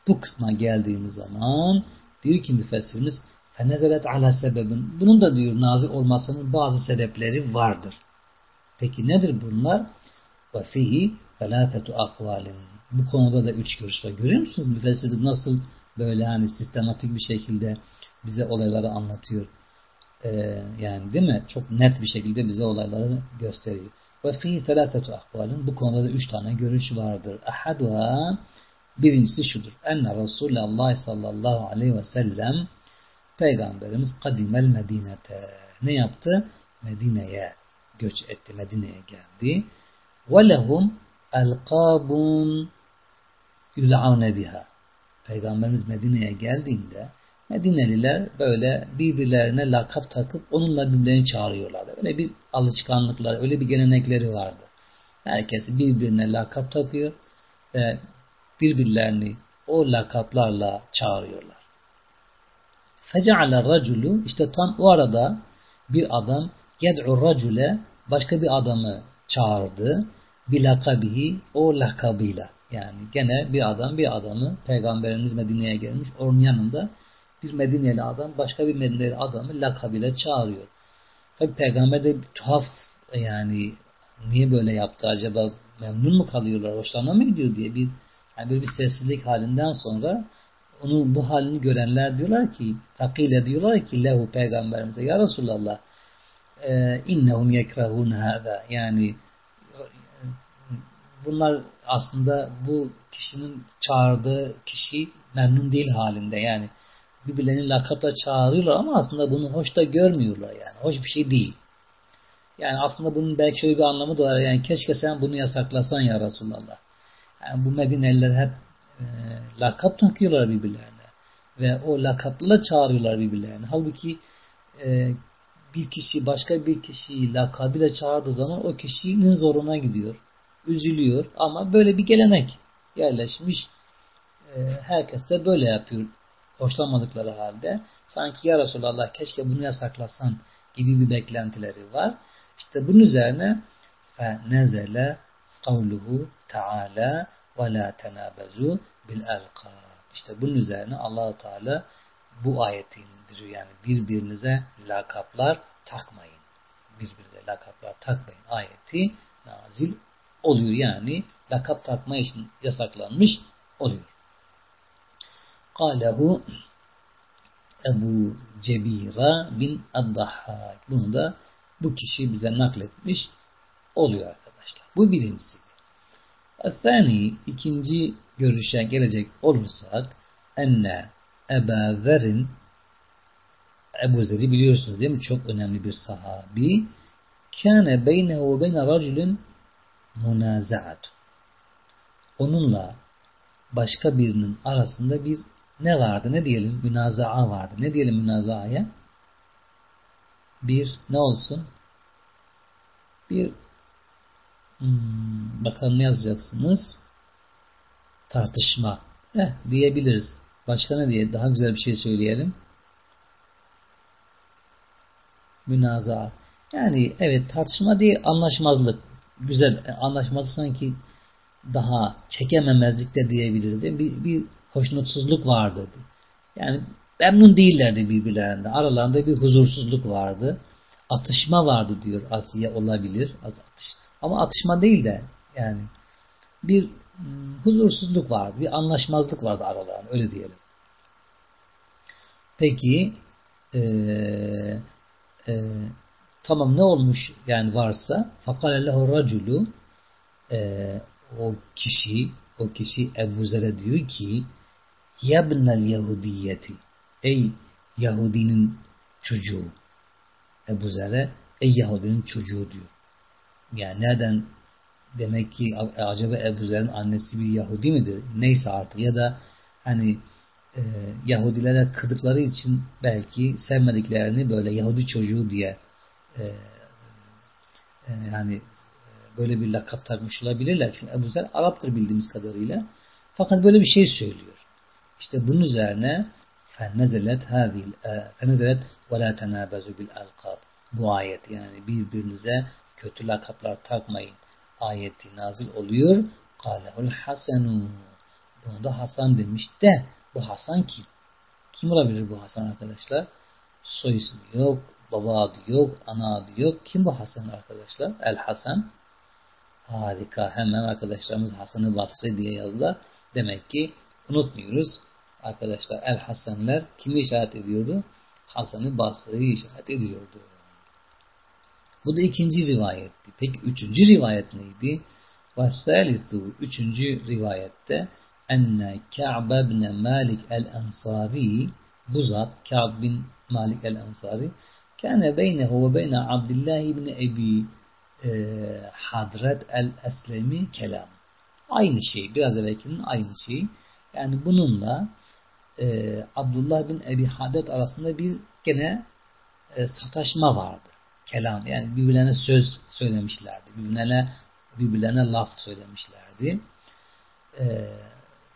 Bu kısma geldiğimiz zaman diyor ki müfessirimiz fenezelet ala sebebin. Bunun da diyor nazil olmasının bazı sebepleri vardır. Peki nedir bunlar? Ve fihi felâfetu akvalin. Bu konuda da üç görüş var. Görüyor musunuz müfessirimiz nasıl böyle hani sistematik bir şekilde bize olayları anlatıyor. Ee, yani değil mi? Çok net bir şekilde bize olayları gösteriyor. Ve fihi felâfetu akvalin. Bu konuda da üç tane görüş vardır. Ahaduha birincisi şudur. Enne Resulullah sallallahu aleyhi ve sellem Peygamberimiz kadimel medinete ne yaptı? Medine'ye göç etti. Medine'ye geldi. Ve lehum elkabun yud'avne biha. Peygamberimiz Medine'ye geldiğinde Medineliler böyle birbirlerine lakap takıp onunla birbirlerini çağırıyorlardı. Öyle bir alışkanlıklar, öyle bir gelenekleri vardı. Herkes birbirine lakap takıyor ve birbirlerini o lakaplarla çağırıyorlar. Fece'ale raculu işte tam o arada bir adam yed'u racule başka bir adamı çağırdı bilakabihi o lakabıyla. Yani gene bir adam bir adamı Peygamberimiz Medine'ye gelmiş. Onun yanında bir Medineli adam başka bir Medineli adamı lakabıyla çağırıyor. Tabi Peygamber de tuhaf yani niye böyle yaptı acaba memnun mu kalıyorlar hoşlarına mı gidiyor diye bir yani bir, bir sessizlik halinden sonra onun bu halini görenler diyorlar ki fakile diyorlar ki lehu peygamberimize ya Resulallah e, innehum yekrahun hâzâ yani bunlar aslında bu kişinin çağırdığı kişi memnun değil halinde yani birbirlerini lakapla çağırıyorlar ama aslında bunu hoş da görmüyorlar yani hoş bir şey değil. Yani aslında bunun belki şöyle bir anlamı da var yani keşke sen bunu yasaklasan ya Resulallah. Yani bu Medineliler hep e, lakap takıyorlar birbirlerine ve o lakapla çağırıyorlar birbirlerini. Halbuki e, bir kişi başka bir kişiyi lakabıyla çağırdığı zaman o kişinin zoruna gidiyor üzülüyor ama böyle bir gelenek yerleşmiş. E, herkes de böyle yapıyor hoşlanmadıkları halde. Sanki ya Resulallah keşke bunu yasaklasan gibi bir beklentileri var. İşte bunun üzerine kavluhu Teala ve la tenabezu bil elkab. İşte bunun üzerine Allahu Teala bu ayeti indiriyor. Yani birbirinize lakaplar takmayın. Birbirinize lakaplar takmayın ayeti nazil oluyor. Yani lakap takma için yasaklanmış oluyor. Kalehu Ebu Cebira bin Addahak. Bunu da bu kişi bize nakletmiş oluyor arkadaşlar. Bu birincisi. Thani ikinci görüşe gelecek olursak enne Eba Zer'in Ebu Zer'i biliyorsunuz değil mi? Çok önemli bir sahabi. Kâne beynehu ve beyne racülün münazaat. Onunla başka birinin arasında bir ne vardı? Ne diyelim? Münazaa vardı. Ne diyelim münazaaya? Bir ne olsun? Bir hmm, bakalım ne yazacaksınız? Tartışma. Heh, diyebiliriz. Başka ne diye? Daha güzel bir şey söyleyelim. Münazaa. Yani evet tartışma değil anlaşmazlık güzel e, anlaşması sanki daha çekememezlik de diyebiliriz. Değil Bir, bir hoşnutsuzluk vardı. Yani memnun değillerdi birbirlerinde. Aralarında bir huzursuzluk vardı. Atışma vardı diyor Asiye olabilir. Atış. Ama atışma değil de yani bir hmm, huzursuzluk vardı. Bir anlaşmazlık vardı aralarında. Öyle diyelim. Peki ee, e, Tamam ne olmuş yani varsa fakalellehu raculu e, o kişi o kişi Ebu Zer'e diyor ki yabnel yahudiyeti ey Yahudinin çocuğu Ebu Zer'e ey Yahudinin çocuğu diyor. Yani nereden demek ki acaba Ebu Zer'in annesi bir Yahudi midir? Neyse artık ya da hani e, Yahudilere kızdıkları için belki sevmediklerini böyle Yahudi çocuğu diye e, e, yani e, böyle bir lakap takmış olabilirler. Çünkü Ebu Zer Arap'tır bildiğimiz kadarıyla. Fakat böyle bir şey söylüyor. İşte bunun üzerine فَنَزَلَتْ هَذِي فَنَزَلَتْ وَلَا تَنَابَزُوا بِالْاَلْقَابِ Bu ayet yani birbirinize kötü lakaplar takmayın. Ayeti nazil oluyor. Kalehul Hasanu. Bunu da Hasan demiş de bu Hasan kim? Kim olabilir bu Hasan arkadaşlar? Soy ismi yok, baba adı yok, ana adı yok. Kim bu Hasan arkadaşlar? El Hasan. Harika. Hemen arkadaşlarımız Hasan'ı Basri diye yazdılar. Demek ki unutmuyoruz. Arkadaşlar El Hasanler kimi işaret ediyordu? Hasan-ı Basri'yi işaret ediyordu. Bu da ikinci rivayetti. Peki üçüncü rivayet neydi? Vasalitu üçüncü rivayette enne Ka'b bin Malik el-Ansari bu zat Ka'b bin Malik el-Ansari kâne beynehu ve beyne Abdullah ibn Ebi e, Hadret el-Eslemi kelam. Aynı şey. Biraz evvelkinin aynı şey. Yani bununla e, Abdullah bin Ebi Hadret arasında bir gene e, sataşma vardı. Kelam. Yani birbirlerine söz söylemişlerdi. Birbirlerine, birbirlerine laf söylemişlerdi. E,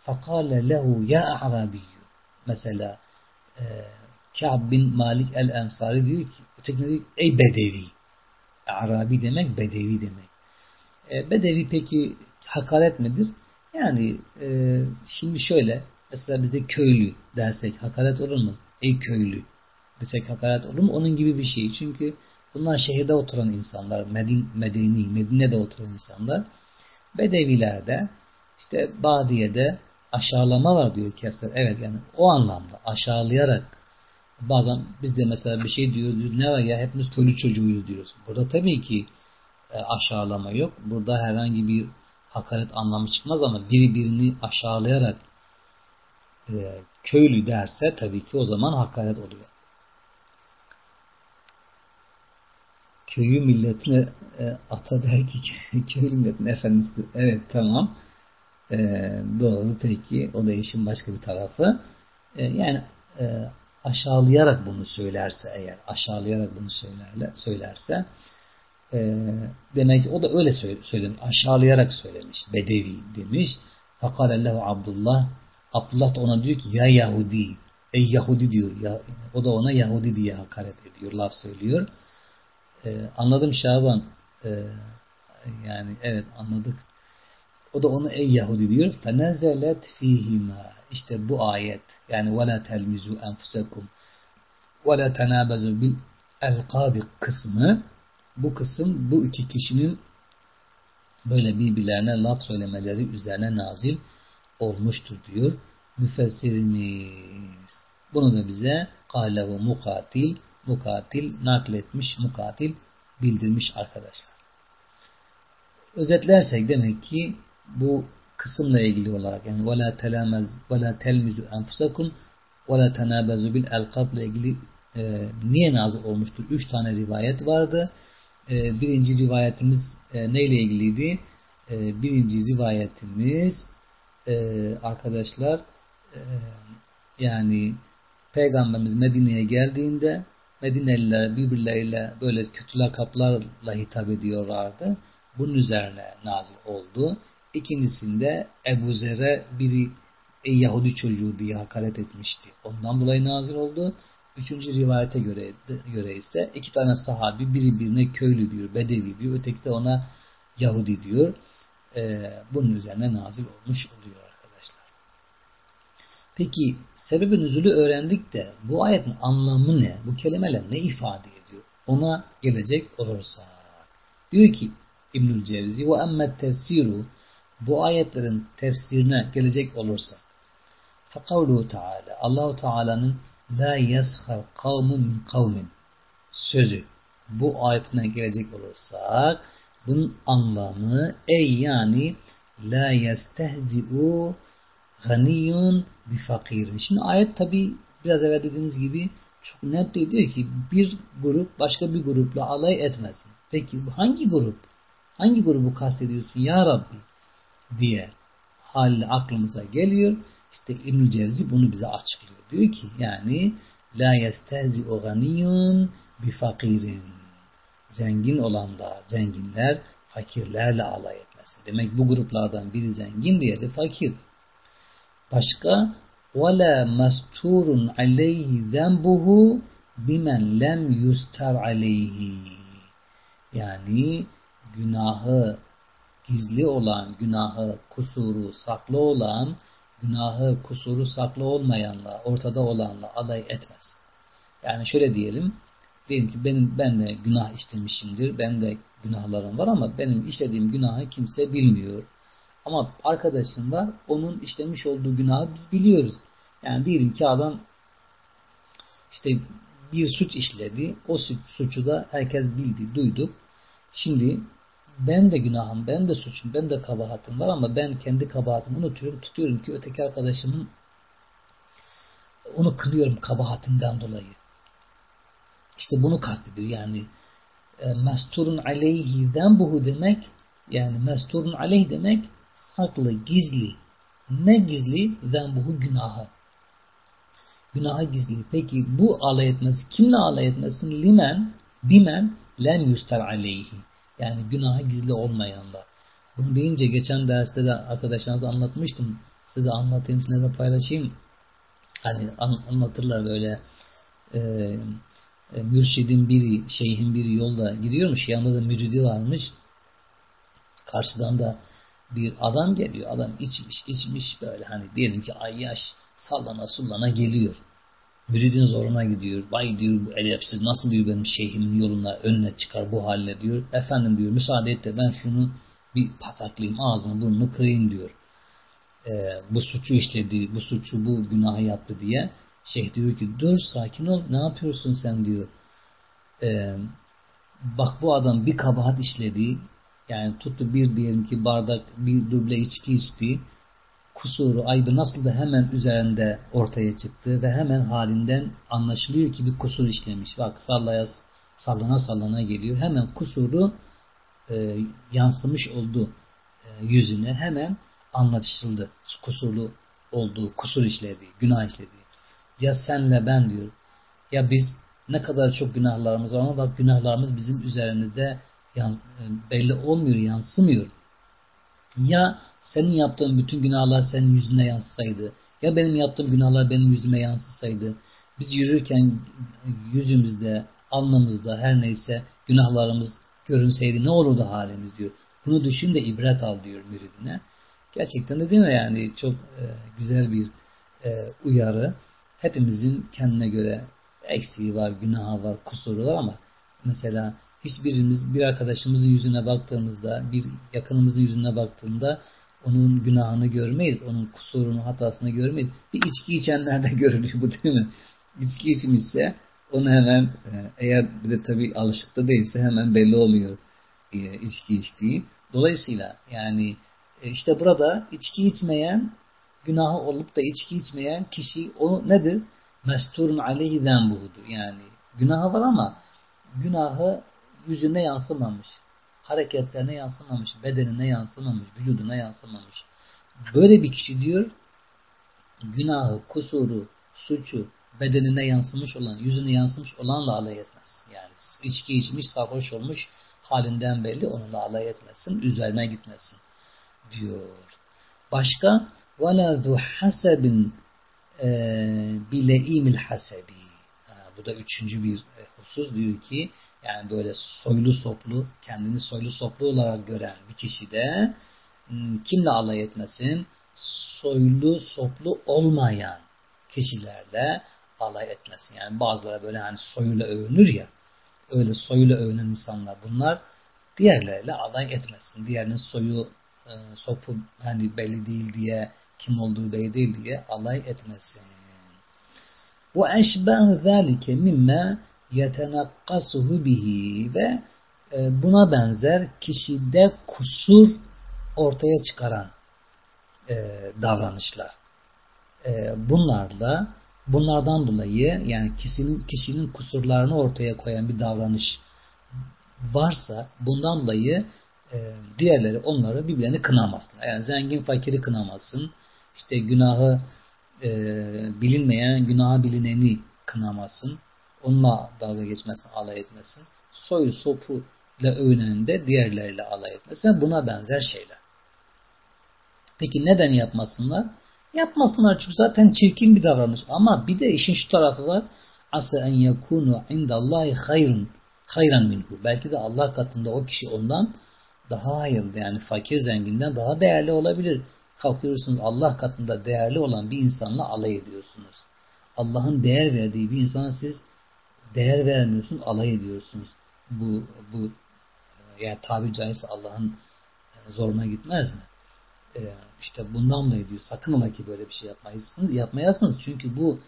fakale lehu ya Arabiyyü mesela e, Ka'b bin Malik el-Ensari diyor ki ötekine diyor ey Bedevi Arabi demek Bedevi demek. E, bedevi peki hakaret midir? Yani e, şimdi şöyle mesela bizde köylü dersek hakaret olur mu? Ey köylü desek hakaret olur mu? Onun gibi bir şey. Çünkü bunlar şehirde oturan insanlar, Medin, Medeni, Medine'de oturan insanlar. Bedevilerde işte Badiye'de aşağılama var diyor Kevser. Evet yani o anlamda aşağılayarak bazen biz de mesela bir şey diyoruz ne var ya hepimiz köylü çocuğuyuz diyoruz. Burada tabii ki e, aşağılama yok. Burada herhangi bir hakaret anlamı çıkmaz ama biri birini aşağılayarak e, köylü derse tabii ki o zaman hakaret oluyor. Köyü milletine e, ata der ki köylü efendisi. Evet tamam. E, doğru peki. O da işin başka bir tarafı. E, yani e, aşağılayarak bunu söylerse eğer aşağılayarak bunu söylerle, söylerse e, demek ki o da öyle söylemiş. Aşağılayarak söylemiş. Bedevi demiş. Fakalellehu Abdullah Abdullah da ona diyor ki ya Yahudi ey Yahudi diyor. Ya, o da ona Yahudi diye hakaret ediyor. Laf söylüyor. E, anladım Şaban. E, yani evet anladık. O da ona ey Yahudi diyor. Fenezelet fihima. İşte bu ayet. Yani وَلَا تَلْمِزُوا أَنْفُسَكُمْ وَلَا تَنَابَزُوا بِالْاَلْقَابِ kısmı bu kısım bu iki kişinin böyle birbirlerine laf söylemeleri üzerine nazil olmuştur diyor müfessirimiz. Bunu da bize kalehu mukatil mukatil nakletmiş mukatil bildirmiş arkadaşlar. Özetlersek demek ki bu kısımla ilgili olarak yani وَلَا تَلَامَزْ وَلَا تَلْمِزُ أَنْفُسَكُمْ وَلَا تَنَابَزُ بِالْاَلْقَابْ ile ilgili e, niye nazil olmuştur? Üç tane rivayet vardı. E, birinci rivayetimiz e, neyle ilgiliydi? E, birinci rivayetimiz e, arkadaşlar e, yani Peygamberimiz Medine'ye geldiğinde Medineliler birbirleriyle böyle kötü lakaplarla hitap ediyorlardı. Bunun üzerine nazil oldu. İkincisinde Ebu Zer'e biri ey Yahudi çocuğu diye hakaret etmişti. Ondan dolayı nazil oldu. Üçüncü rivayete göre, göre ise iki tane sahabi biri birine köylü diyor, bedevi diyor. Öteki de ona Yahudi diyor. Ee, bunun üzerine nazil olmuş oluyor. Peki sebebe nüzulü öğrendik de bu ayetin anlamı ne? Bu kelimeler ne ifade ediyor? Ona gelecek olursak. Diyor ki İbnül Cevzi ve emmet tefsiru bu ayetlerin tefsirine gelecek olursak. Fekavlu Teala Allahu Teala'nın la yeshar kavmun min kavmin sözü bu ayetine gelecek olursak bunun anlamı ey yani la yestehzi'u ganiyun bi fakirin. Şimdi ayet tabi biraz evvel dediğiniz gibi çok net de diyor ki bir grup başka bir grupla alay etmesin. Peki hangi grup? Hangi grubu kastediyorsun ya Rabbi? diye haliyle aklımıza geliyor. İşte İbn Cevzi bunu bize açıklıyor. Diyor ki yani la yestezi o ganiyun bi fakirin. Zengin olanlar, zenginler fakirlerle alay etmesin. Demek bu gruplardan biri zengin, diğeri fakir. Başka وَلَا مَسْتُورٌ عَلَيْهِ ذَنْبُهُ بِمَنْ لَمْ يُسْتَرْ عَلَيْهِ Yani günahı gizli olan, günahı kusuru saklı olan, günahı kusuru saklı olmayanla, ortada olanla alay etmez. Yani şöyle diyelim, diyelim ki benim ben de günah işlemişimdir, ben de günahlarım var ama benim işlediğim günahı kimse bilmiyor. ama arkadaşım var, onun işlemiş olduğu günahı biz biliyoruz. Yani diyelim ki adam işte bir suç işledi, o suçu da herkes bildi, duyduk. Şimdi ben de günahım, ben de suçum, ben de kabahatim var ama ben kendi kabahatimi unutuyorum, tutuyorum ki öteki arkadaşımın onu kınıyorum kabahatinden dolayı. İşte bunu kastediyor. Yani e, mesturun aleyhi buhu demek yani mesturun aleyh demek saklı, gizli. Ne gizli? Zembuhu günahı. Günahı gizli. Peki bu alay etmesi kimle alay etmesin? Limen, bimen lem yustar aleyhi. Yani günahı gizli olmayanla. Bunu deyince geçen derste de arkadaşlarınıza anlatmıştım. Size anlatayım, size de paylaşayım. Hani anlatırlar böyle e, e, mürşidin biri, şeyhin biri yolda gidiyormuş. Yanında da müridi varmış. Karşıdan da bir adam geliyor. Adam içmiş, içmiş böyle hani diyelim ki ay yaş sallana sullana geliyor. Müridin zoruna gidiyor. Vay diyor bu edepsiz nasıl diyor benim şeyhimin yoluna önüne çıkar bu halle diyor. Efendim diyor müsaade et de ben şunu bir pataklayayım ağzını burnunu kırayım diyor. Ee, bu suçu işledi, bu suçu bu günahı yaptı diye. Şeyh diyor ki dur sakin ol ne yapıyorsun sen diyor. Ee, bak bu adam bir kabahat işledi. Yani tuttu bir diyelim ki bardak bir duble içki içti. Kusuru, aybı nasıl da hemen üzerinde ortaya çıktı ve hemen halinden anlaşılıyor ki bir kusur işlemiş. Bak sallaya sallana sallana geliyor. Hemen kusuru e, yansımış oldu e, yüzüne. Hemen anlaşıldı. Kusurlu olduğu, kusur işlediği, günah işlediği. Ya senle ben diyor. Ya biz ne kadar çok günahlarımız var ama bak günahlarımız bizim üzerimizde belli olmuyor, yansımıyor. Ya senin yaptığın bütün günahlar senin yüzüne yansısaydı, ya benim yaptığım günahlar benim yüzüme yansısaydı, biz yürürken yüzümüzde, alnımızda her neyse günahlarımız görünseydi ne olurdu halimiz diyor. Bunu düşün de ibret al diyor müridine. Gerçekten de değil mi yani çok e, güzel bir e, uyarı. Hepimizin kendine göre eksiği var, günahı var, kusuru var ama mesela hiçbirimiz bir arkadaşımızın yüzüne baktığımızda, bir yakınımızın yüzüne baktığında onun günahını görmeyiz, onun kusurunu, hatasını görmeyiz. Bir içki içenlerde görülüyor bu değil mi? İçki içmişse onu hemen e, eğer bir de tabii alışıkta değilse hemen belli oluyor e, içki içtiği. Dolayısıyla yani e, işte burada içki içmeyen günahı olup da içki içmeyen kişi o nedir? Mesturun aleyhi zenbuhudur. Yani günahı var ama günahı yüzüne yansımamış. Hareketlerine yansımamış. Bedenine yansımamış. Vücuduna yansımamış. Böyle bir kişi diyor günahı, kusuru, suçu bedenine yansımış olan, yüzüne yansımış olanla alay etmez. Yani içki içmiş, sarhoş olmuş halinden belli onunla alay etmesin, üzerine gitmesin diyor. Başka وَلَا ذُو حَسَبٍ بِلَئِيمِ الْحَسَبِ Bu da üçüncü bir e, husus diyor ki yani böyle soylu soplu, kendini soylu soplu olarak gören bir kişi de hmm, kimle alay etmesin? Soylu soplu olmayan kişilerle alay etmesin. Yani bazıları böyle hani soyuyla övünür ya, öyle soyuyla övünen insanlar bunlar diğerleriyle alay etmesin. Diğerinin soyu e, sopu hani belli değil diye kim olduğu belli değil diye alay etmesin. Ve eşbâhu zâlike mimme yetenakkasuhu bihi ve e, buna benzer kişide kusur ortaya çıkaran e, davranışlar. E, bunlarla bunlardan dolayı yani kişinin kişinin kusurlarını ortaya koyan bir davranış varsa bundan dolayı e, diğerleri onları birbirlerini kınamasınlar. Yani zengin fakiri kınamasın. İşte günahı e, bilinmeyen günahı bilineni kınamasın. Onunla dalga geçmesin, alay etmesin. Soyu sopu ile övünen de diğerleriyle alay etmesin. Buna benzer şeyler. Peki neden yapmasınlar? Yapmasınlar çünkü zaten çirkin bir davranış. Ama bir de işin şu tarafı var. Asa en yekunu indallahi hayrun hayran minhu. Belki de Allah katında o kişi ondan daha hayırlı yani fakir zenginden daha değerli olabilir. Kalkıyorsunuz Allah katında değerli olan bir insanla alay ediyorsunuz. Allah'ın değer verdiği bir insana siz değer vermiyorsunuz, alay ediyorsunuz. Bu, bu yani tabiri caizse Allah'ın zoruna gitmez mi? Ee, işte bundan dolayı diyor sakın ola ki böyle bir şey yapmayasınız, yapmayasınız. Çünkü bu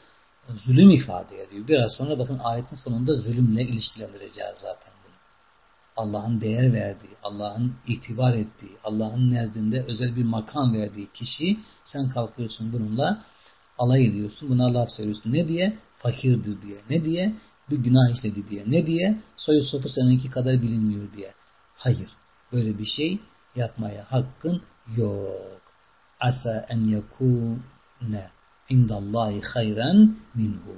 zulüm ifade ediyor. Biraz sonra bakın ayetin sonunda zulümle ilişkilendireceğiz zaten bunu. Allah'ın değer verdiği, Allah'ın itibar ettiği, Allah'ın nezdinde özel bir makam verdiği kişi sen kalkıyorsun bununla alay ediyorsun. Buna laf söylüyorsun. Ne diye? Fakirdir diye. Ne diye? Bir günah işledi diye. Ne diye? Soyu sopu seninki kadar bilinmiyor diye. Hayır. Böyle bir şey yapmaya hakkın yok. Asa en yekune indallahi hayran minhu.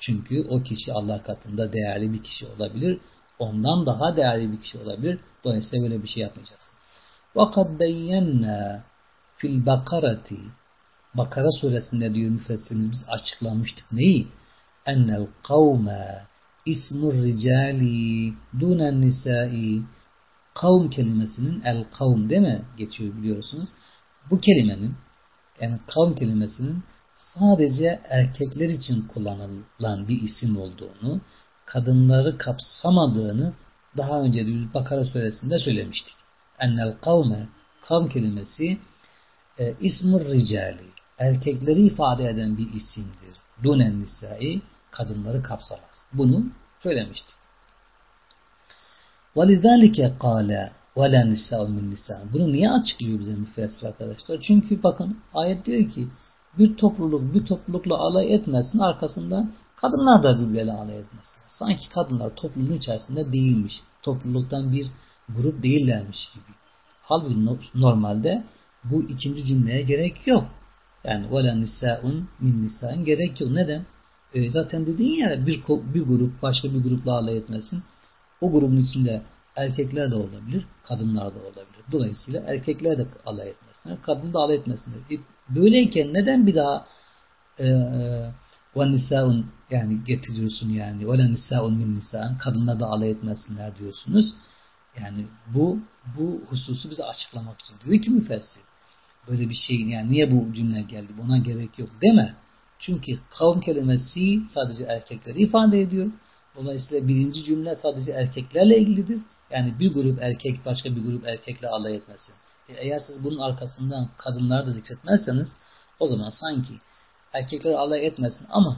Çünkü o kişi Allah katında değerli bir kişi olabilir. Ondan daha değerli bir kişi olabilir. Dolayısıyla böyle bir şey yapmayacaksın. وَقَدْ بَيَّنَّا fil bakarati Bakara suresinde diyor müfessirimiz biz açıklamıştık. Neyi? Ennel kavme ismur ricali dunen nisai kavm kelimesinin el kavm değil mi? Geçiyor biliyorsunuz. Bu kelimenin yani kavm kelimesinin sadece erkekler için kullanılan bir isim olduğunu, kadınları kapsamadığını daha önce de Bakara suresinde söylemiştik. Ennel kavme kavm kelimesi e, ismur ricali erkekleri ifade eden bir isimdir. Dunen nisai kadınları kapsamaz. Bunu söylemiştik. وَلِذَٰلِكَ قَالَ وَلَا نِسَاءٌ مِنْ نِسَاءٍ Bunu niye açıklıyor bize müfessir arkadaşlar? Çünkü bakın ayet diyor ki bir topluluk bir toplulukla alay etmesin arkasında kadınlar da birbirleriyle alay etmesin. Sanki kadınlar toplumun içerisinde değilmiş. Topluluktan bir grup değillermiş gibi. Halbuki normalde bu ikinci cümleye gerek yok. Yani وَلَا نِسَاءٌ min nisain gerek yok. Neden? E, zaten dedin ya bir, bir grup başka bir grupla alay etmesin. O grubun içinde erkekler de olabilir, kadınlar da olabilir. Dolayısıyla erkekler de alay etmesinler, kadın da alay etmesinler. E, böyleyken neden bir daha e, ve nisaun yani getiriyorsun yani nisaun min nisan kadınlar da alay etmesinler diyorsunuz. Yani bu bu hususu bize açıklamak için diyor ki müfessir. Böyle bir şey yani niye bu cümle geldi buna gerek yok deme. Çünkü kavm kelimesi sadece erkekleri ifade ediyor. Dolayısıyla birinci cümle sadece erkeklerle ilgilidir. Yani bir grup erkek başka bir grup erkekle alay etmesin. E eğer siz bunun arkasından kadınları da zikretmezseniz o zaman sanki erkekler alay etmesin ama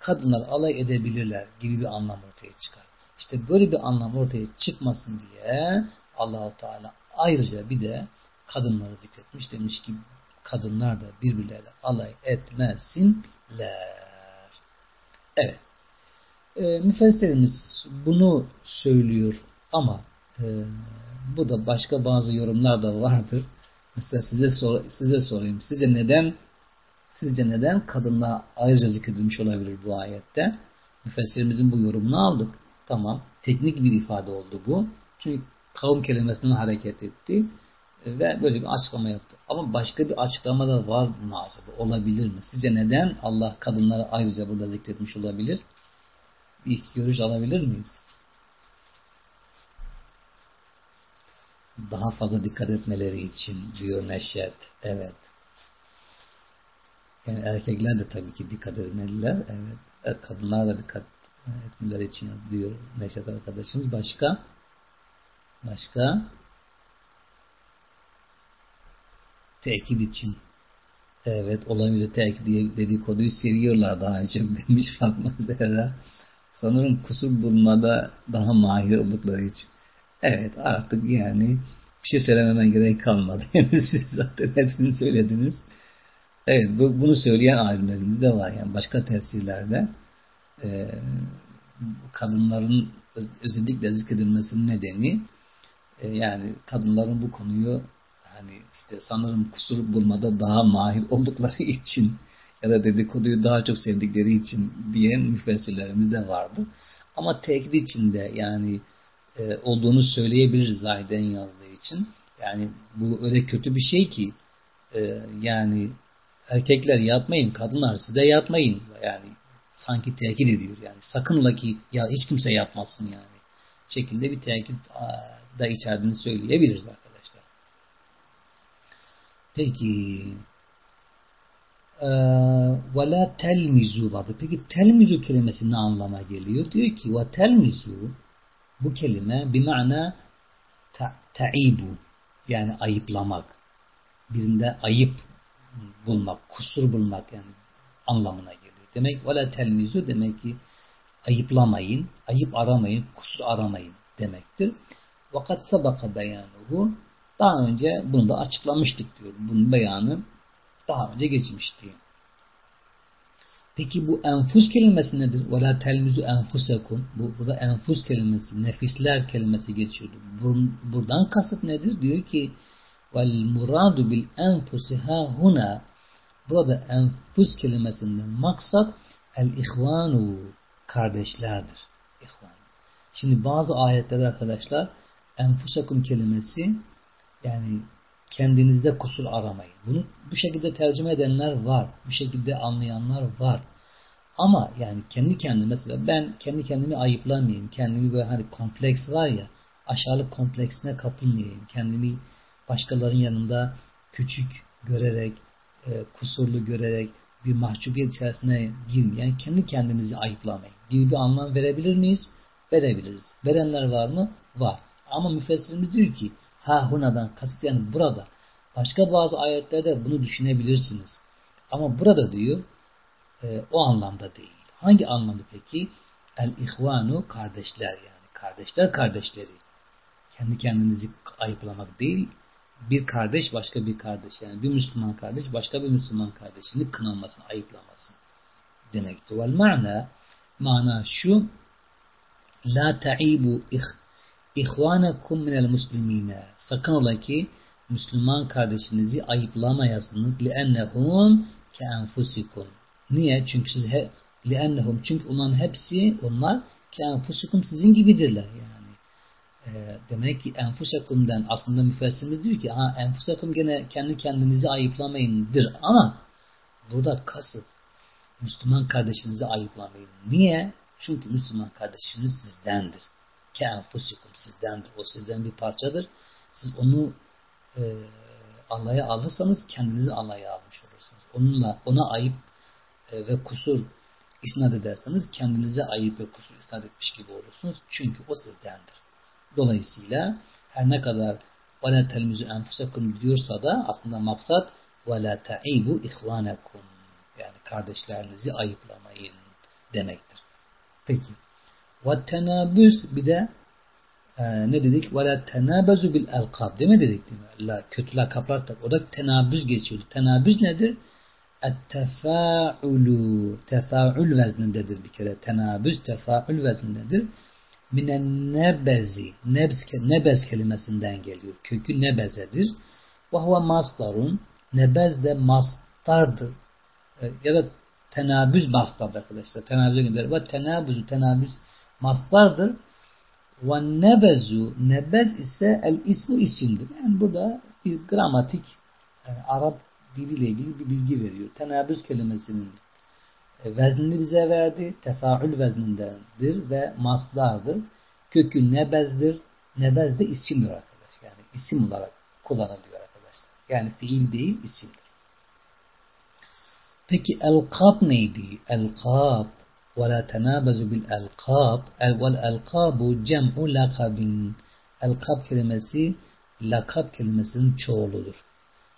kadınlar alay edebilirler gibi bir anlam ortaya çıkar. İşte böyle bir anlam ortaya çıkmasın diye Allahu Teala ayrıca bir de kadınları zikretmiş. Demiş ki kadınlar da birbirleriyle alay etmesinler. Evet. E, müfessirimiz bunu söylüyor ama e, bu da başka bazı yorumlar da vardır. Mesela size sor, size sorayım. Sizce neden sizce neden kadınla ayrıca zikredilmiş olabilir bu ayette? Müfessirimizin bu yorumunu aldık. Tamam. Teknik bir ifade oldu bu. Çünkü kavim kelimesinden hareket etti ve böyle bir açıklama yaptı. Ama başka bir açıklama da var mı acaba? Olabilir mi? Sizce neden Allah kadınları ayrıca burada zikretmiş olabilir? Bir iki görüş alabilir miyiz? Daha fazla dikkat etmeleri için diyor Neşet. Evet. Yani erkekler de tabii ki dikkat etmeliler. Evet. E, kadınlar da dikkat etmeleri için diyor Neşet arkadaşımız. Başka? Başka? Tekit için. Evet olabilir tekit dedikoduyu seviyorlar daha çok demiş Fatma Zehra. Sanırım kusur bulmada daha mahir oldukları için. Evet artık yani bir şey söylememen gerek kalmadı. Yani siz zaten hepsini söylediniz. Evet bu, bunu söyleyen alimlerimiz de var. Yani başka tefsirlerde e, kadınların özellikle zikredilmesinin nedeni e, yani kadınların bu konuyu hani işte sanırım kusur bulmada daha mahir oldukları için ya da dedikoduyu daha çok sevdikleri için diyen müfessirlerimiz de vardı. Ama tekit içinde yani e, olduğunu söyleyebiliriz Zahiden yazdığı için. Yani bu öyle kötü bir şey ki e, yani erkekler yapmayın, kadınlar siz de yapmayın. Yani sanki tekit ediyor yani. Sakın ola ki ya hiç kimse yapmasın yani. Şekilde bir tekit da içerdiğini söyleyebiliriz Peki ve la telmizu vardı. Peki telmizu kelimesi ne anlama geliyor? Diyor ki ve telmizu bu kelime bir mana taibu yani ayıplamak. Birinde ayıp bulmak, kusur bulmak yani anlamına geliyor. Demek ve la telmizu demek ki ayıplamayın, ayıp aramayın, kusur aramayın demektir. Vakat sabaka beyanuhu daha önce bunu da açıklamıştık diyor. Bunun beyanı daha önce geçmişti. Peki bu enfus kelimesi nedir? وَلَا تَلْمِزُ enfusekum. Bu, burada enfus kelimesi, nefisler kelimesi geçiyordu. Buradan kasıt nedir? Diyor ki وَالْمُرَادُ بِالْاَنْفُسِ هَا هُنَا Burada enfus kelimesinden maksat el-ihvanu kardeşlerdir. İhvan. Şimdi bazı ayetlerde arkadaşlar enfusakum kelimesi yani kendinizde kusur aramayın. Bunu bu şekilde tercüme edenler var. Bu şekilde anlayanlar var. Ama yani kendi kendine mesela ben kendi kendimi ayıplamayayım. Kendimi böyle hani kompleks var ya aşağılık kompleksine kapılmayayım. Kendimi başkalarının yanında küçük görerek, e, kusurlu görerek bir mahcubiyet içerisine girmeyen kendi kendinizi ayıplamayın gibi bir anlam verebilir miyiz? Verebiliriz. Verenler var mı? Var. Ama müfessirimiz diyor ki ha hunadan kasıt yani burada. Başka bazı ayetlerde bunu düşünebilirsiniz. Ama burada diyor e, o anlamda değil. Hangi anlamda peki? El ihvanu kardeşler yani. Kardeşler kardeşleri. Kendi kendinizi ayıplamak değil. Bir kardeş başka bir kardeş yani bir Müslüman kardeş başka bir Müslüman kardeşini kınamasın, ayıplamasın demektir. Vel ma'na mana şu la ta'ibu İhvanakum minel muslimine. Sakın ola ki Müslüman kardeşinizi ayıplamayasınız. Li'ennehum ke enfusikum. Niye? Çünkü siz he, li'ennehum. Çünkü onların hepsi onlar ki enfusikum sizin gibidirler yani. E, demek ki enfusakum'dan aslında müfessimiz diyor ki ha enfusakum gene kendi kendinizi ayıplamayındır ama burada kasıt Müslüman kardeşinizi ayıplamayın. Niye? Çünkü Müslüman kardeşiniz sizdendir ke enfusikum sizdendir. O sizden bir parçadır. Siz onu e, Allah'a alırsanız kendinizi Allah'a almış olursunuz. Onunla ona ayıp e, ve kusur isnat ederseniz kendinize ayıp ve kusur isnat etmiş gibi olursunuz. Çünkü o sizdendir. Dolayısıyla her ne kadar وَلَا تَلْمِزُ اَنْفُسَكُمْ diyorsa da aslında maksat وَلَا تَعِيبُ اِخْوَانَكُمْ yani kardeşlerinizi ayıplamayın demektir. Peki. Ve tenabüz bir de e, ne dedik? Ve la tenabezu bil elkab değil mi dedik? Değil mi? La, kötü lakaplar tabi. Orada tenabüz geçiyordu. Tenabüz nedir? Et-tefa'ulu tefaül veznindedir bir kere. Tenabüz tefaül veznindedir. Minen nebezi nebz, nebez kelimesinden geliyor. Kökü nebezedir. Ve huve mastarun nebez de mastardır. E, ya da tenabüz mastardır arkadaşlar. Tenabüze gönder. Ve tenabüzü tenabüz mastardır. Ve nebezu, nebez ise el ismu isimdir. Yani burada bir gramatik e, Arap diliyle ilgili bir bilgi veriyor. Tenabüz kelimesinin e, veznini bize verdi. Tefaül veznindendir ve masdardır. Kökü nebezdir. Nebez de isimdir arkadaş. Yani isim olarak kullanılıyor arkadaşlar. Yani fiil değil isimdir. Peki el-kab neydi? El-kab وَلَا تَنَابَزُ بِالْاَلْقَابِ وَالْاَلْقَابُ جَمْعُ لَقَبٍ Elkab kelimesi lakap kelimesinin çoğuludur.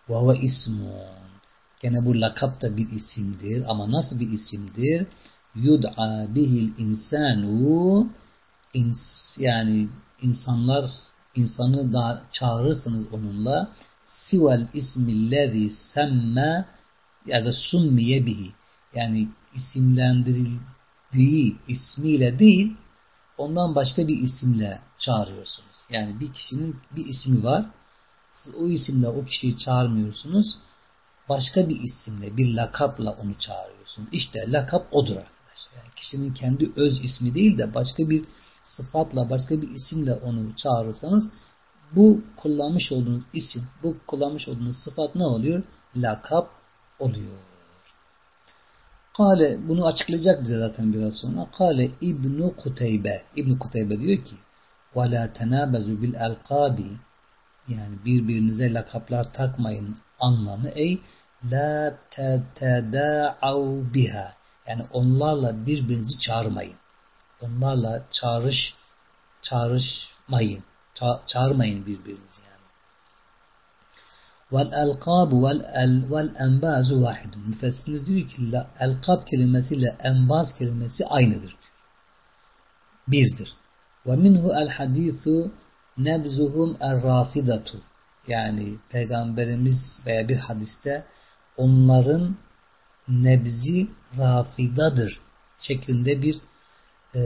وَهُوَ ismun. Gene bu lakap da bir isimdir ama nasıl bir isimdir? Yud'a bihil insanu ins, yani insanlar insanı da çağırırsınız onunla sivel ismillezi semme ya da summiye bihi yani isimlendirildiği ismiyle değil ondan başka bir isimle çağırıyorsunuz. Yani bir kişinin bir ismi var. Siz o isimle o kişiyi çağırmıyorsunuz. Başka bir isimle, bir lakapla onu çağırıyorsunuz. İşte lakap odur arkadaşlar. Yani kişinin kendi öz ismi değil de başka bir sıfatla, başka bir isimle onu çağırırsanız bu kullanmış olduğunuz isim, bu kullanmış olduğunuz sıfat ne oluyor? Lakap oluyor. Kale bunu açıklayacak bize zaten biraz sonra. Kale İbnu Kuteybe. İbnu Kuteybe diyor ki وَلَا تَنَابَزُ بِالْاَلْقَابِ Yani birbirinize lakaplar takmayın anlamı ey la teteda'av biha yani onlarla birbirinizi çağırmayın. Onlarla çağrış çağrışmayın. Ça çağırmayın birbirinizi yani. Vel elkabu vel el vel enbazu vahidun. Müfessirimiz diyor ki elkab kelimesiyle enbaz kelimesi aynıdır. Birdir. Ve minhu el hadisu nebzuhum er rafidatu. Yani peygamberimiz veya bir hadiste onların nebzi rafidadır şeklinde bir e,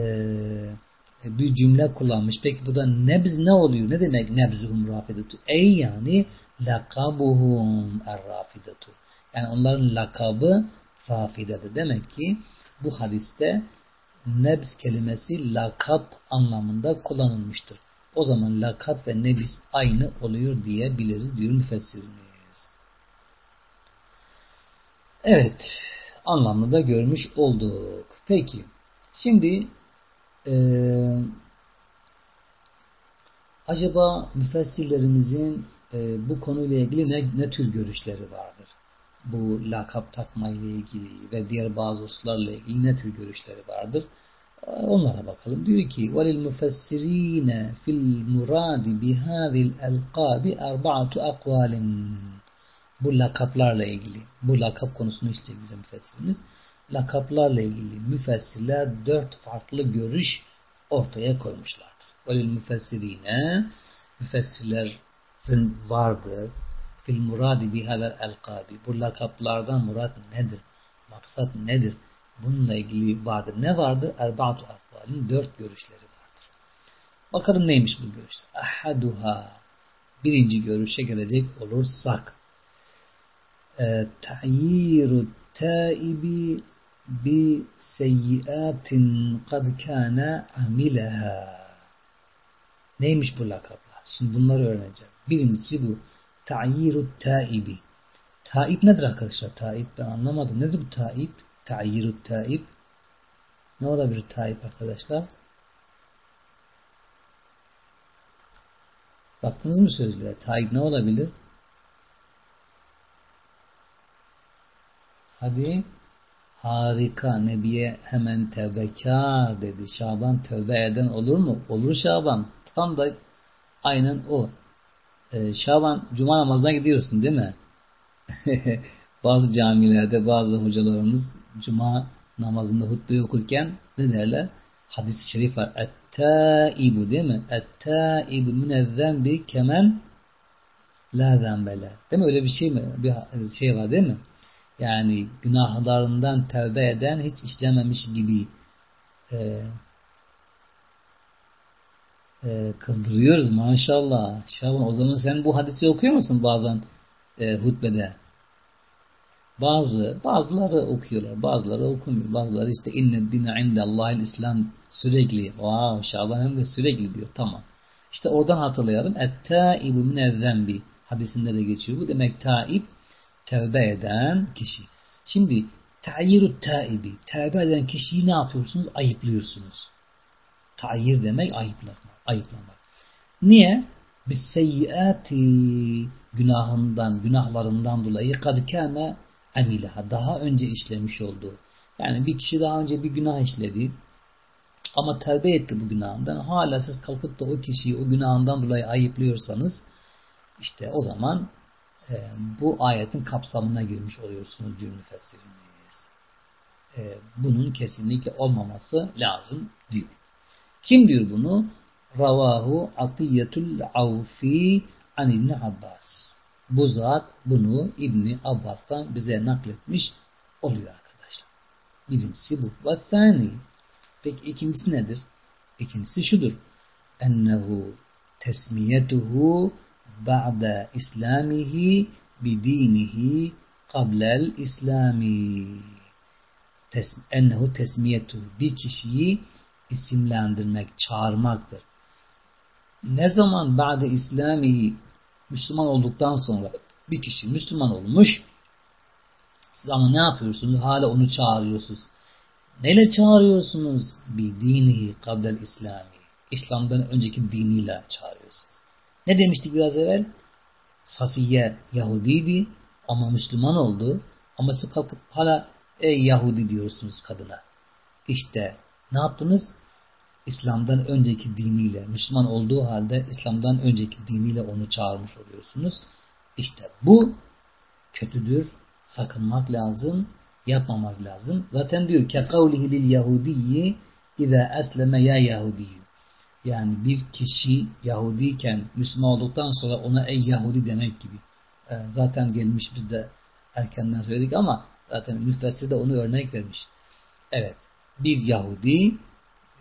bir cümle kullanmış. Peki burada nebz ne oluyor? Ne demek nebzuhum rafidatu? Ey yani lakabuhum er rafidatu. Yani onların lakabı rafidadır. Demek ki bu hadiste nebz kelimesi lakap anlamında kullanılmıştır. O zaman lakap ve nebis aynı oluyor diyebiliriz diyor müfessirimiz. Evet anlamını da görmüş olduk. Peki şimdi e, acaba müfessirlerimizin e, bu konuyla ilgili ne, ne tür görüşleri vardır? Bu lakap takma ile ilgili ve diğer bazı hususlarla ilgili ne tür görüşleri vardır? Onlara bakalım. Diyor ki وَلِلْمُفَسِّر۪ينَ فِي الْمُرَادِ بِهَذِي الْاَلْقَابِ اَرْبَعَةُ اَقْوَالٍ Bu lakaplarla ilgili. Bu lakap konusunu isteyecek bize müfessirimiz. lakaplarla ilgili müfessirler dört farklı görüş ortaya koymuşlardır. Velil müfessirine müfessirlerin vardı. Fil muradi bihaler elkabi. Bu lakaplardan murat nedir? Maksat nedir? Bununla ilgili vardır. Ne vardır? Erbaatu akvalin dört görüşleri vardır. Bakalım neymiş bu görüşler? Ahaduha. Birinci görüşe gelecek olursak. E, Ta'yiru taibi bi seyyiatin kad kana amileha neymiş bu lakaplar? Şimdi bunları öğreneceğim. Birincisi bu. Ta'yiru taibi. Taib nedir arkadaşlar? Taib ben anlamadım. Nedir bu taib? Ta'yirut taib. Ne olabilir taib arkadaşlar? Baktınız mı sözlüğe? Taib ne olabilir? Hadi harika Nebiye hemen tevbekar dedi. Şaban tövbe eden olur mu? Olur Şaban. Tam da aynen o. Ee, Şaban cuma namazına gidiyorsun değil mi? bazı camilerde bazı hocalarımız cuma namazında hutbe okurken ne derler? Hadis-i şerif var. Et-taibu değil mi? Et-taibu minezzenbi kemen la zembele. Değil mi? Öyle bir şey mi? Bir şey var değil mi? Yani günahlarından tevbe eden hiç işlememiş gibi e, e, kıldırıyoruz maşallah. Şaban o zaman sen bu hadisi okuyor musun bazen e, hutbede? Bazı, bazıları okuyorlar, bazıları okumuyor. Bazıları işte inne dine inde Allah'il İslam sürekli. Wow, Şaban hem de sürekli diyor. Tamam. İşte oradan hatırlayalım. Et-taibu minezzembi hadisinde de geçiyor. Bu demek taib tevbe eden kişi. Şimdi ta'yiru taibi tevbe eden kişiyi ne yapıyorsunuz? Ayıplıyorsunuz. Ta'yir demek ayıplamak. ayıplamak. Niye? Biz seyyiati günahından, günahlarından dolayı kad kâne amileha daha önce işlemiş olduğu. Yani bir kişi daha önce bir günah işledi ama tövbe etti bu günahından. Hala siz kalkıp da o kişiyi o günahından dolayı ayıplıyorsanız işte o zaman e, bu ayetin kapsamına girmiş oluyorsunuz diyor müfessirimiz. E, bunun kesinlikle olmaması lazım diyor. Kim diyor bunu? Ravahu Atiyetul Avfi an İbni Abbas bu zat bunu İbni Abbas'tan bize nakletmiş oluyor arkadaşlar. Birincisi bu. Ve thani. Peki ikincisi nedir? İkincisi şudur. Ennehu tesmiyetuhu ba'de islamihi bidinihi qablel islami Tes, ennehu tesmiyetu bir kişiyi isimlendirmek, çağırmaktır. Ne zaman ba'de islami Müslüman olduktan sonra bir kişi Müslüman olmuş siz ama ne yapıyorsunuz? Hala onu çağırıyorsunuz. Neyle çağırıyorsunuz? Bir dinihi kablel İslami. İslam'dan önceki diniyle çağırıyorsunuz. Ne demiştik biraz evvel? Safiye Yahudiydi ama Müslüman oldu. Ama siz kalkıp hala ey Yahudi diyorsunuz kadına. İşte ne yaptınız? İslam'dan önceki diniyle, Müslüman olduğu halde İslam'dan önceki diniyle onu çağırmış oluyorsunuz. İşte bu kötüdür, sakınmak lazım, yapmamak lazım. Zaten diyor ki kavlihi lil yahudiyyi iza esleme ya yahudiyyu. Yani bir kişi Yahudiyken Müslüman olduktan sonra ona ey Yahudi demek gibi. Ee, zaten gelmiş biz de erkenden söyledik ama zaten müfessir de onu örnek vermiş. Evet bir Yahudi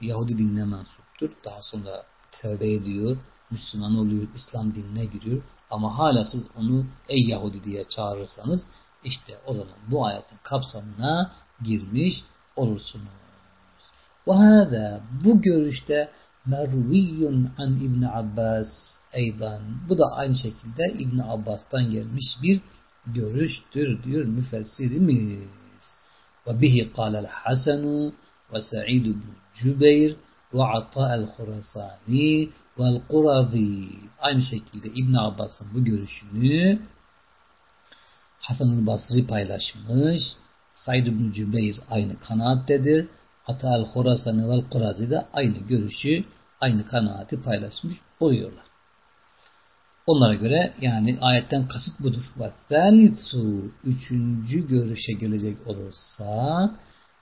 Yahudi dinine mensuptur. Daha sonra tövbe ediyor, Müslüman oluyor, İslam dinine giriyor. Ama hala siz onu ey Yahudi diye çağırırsanız işte o zaman bu ayetin kapsamına girmiş olursunuz. Ve hâdâ bu görüşte merviyyun an İbn Abbas eydan. Bu da aynı şekilde İbn Abbas'tan gelmiş bir görüştür diyor müfessirimiz. Ve bihi kâlel Hasenu ve Sa'id bin Cübeyr ve Ata el-Khurasani vel Qurazi. Aynı şekilde İbn Abbas'ın bu görüşünü Hasan-ı Basri paylaşmış. Said ibn Cübeyr aynı kanaattedir. Ata el-Khurasani vel Qurazi de aynı görüşü, aynı kanaati paylaşmış oluyorlar. Onlara göre yani ayetten kasıt budur. Thalitsu üçüncü görüşe gelecek olursa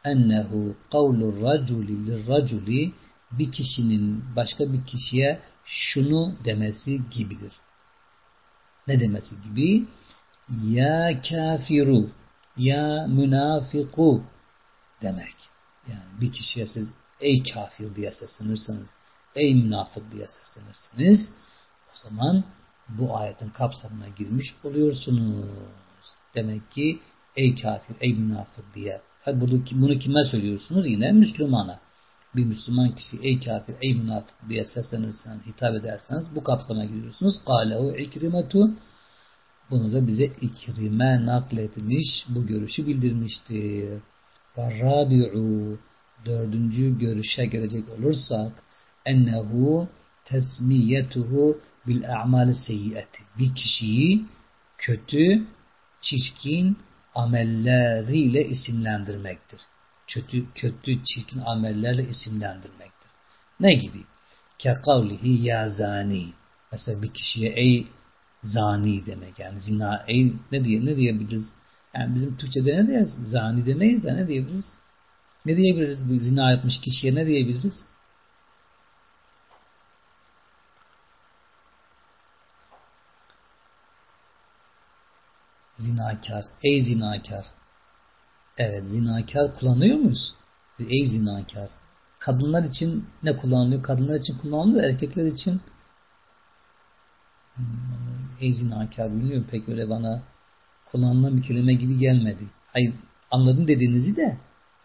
ennehu kavlur raculi lirraculi bir kişinin başka bir kişiye şunu demesi gibidir. Ne demesi gibi? Ya kafiru, ya münafiku demek. Yani bir kişiye siz ey kafir diye seslenirsanız, ey münafık diye seslenirsiniz, o zaman bu ayetin kapsamına girmiş oluyorsunuz. Demek ki ey kafir, ey münafık diye. Hadi bunu, bunu kime söylüyorsunuz? Yine Müslümana. Bir Müslüman kişi ey kafir, ey münafık diye seslenirseniz, hitap ederseniz bu kapsama giriyorsunuz. Kâlehu ikrimetu bunu da bize ikrime nakletmiş, bu görüşü bildirmiştir. Ve rabi'u dördüncü görüşe gelecek olursak ennehu tesmiyetuhu bil a'mali seyyiyeti. Bir kişiyi kötü, çirkin amelleriyle isimlendirmektir. Kötü, kötü, çirkin amellerle isimlendirmektir. Ne gibi? Ke kavlihi ya zani. Mesela bir kişiye ey zani demek yani zina ey ne diye ne diyebiliriz? Yani bizim Türkçe'de ne diyeriz? Zani demeyiz de ne diyebiliriz? Ne diyebiliriz bu zina yapmış kişiye ne diyebiliriz? Zinakar. Ey zinakar. Evet zinakar kullanıyor muyuz? Ey zinakar. Kadınlar için ne kullanılıyor? Kadınlar için kullanılıyor. Erkekler için ey zinakar bilmiyorum pek öyle bana kullanılan bir kelime gibi gelmedi. Hayır anladım dediğinizi de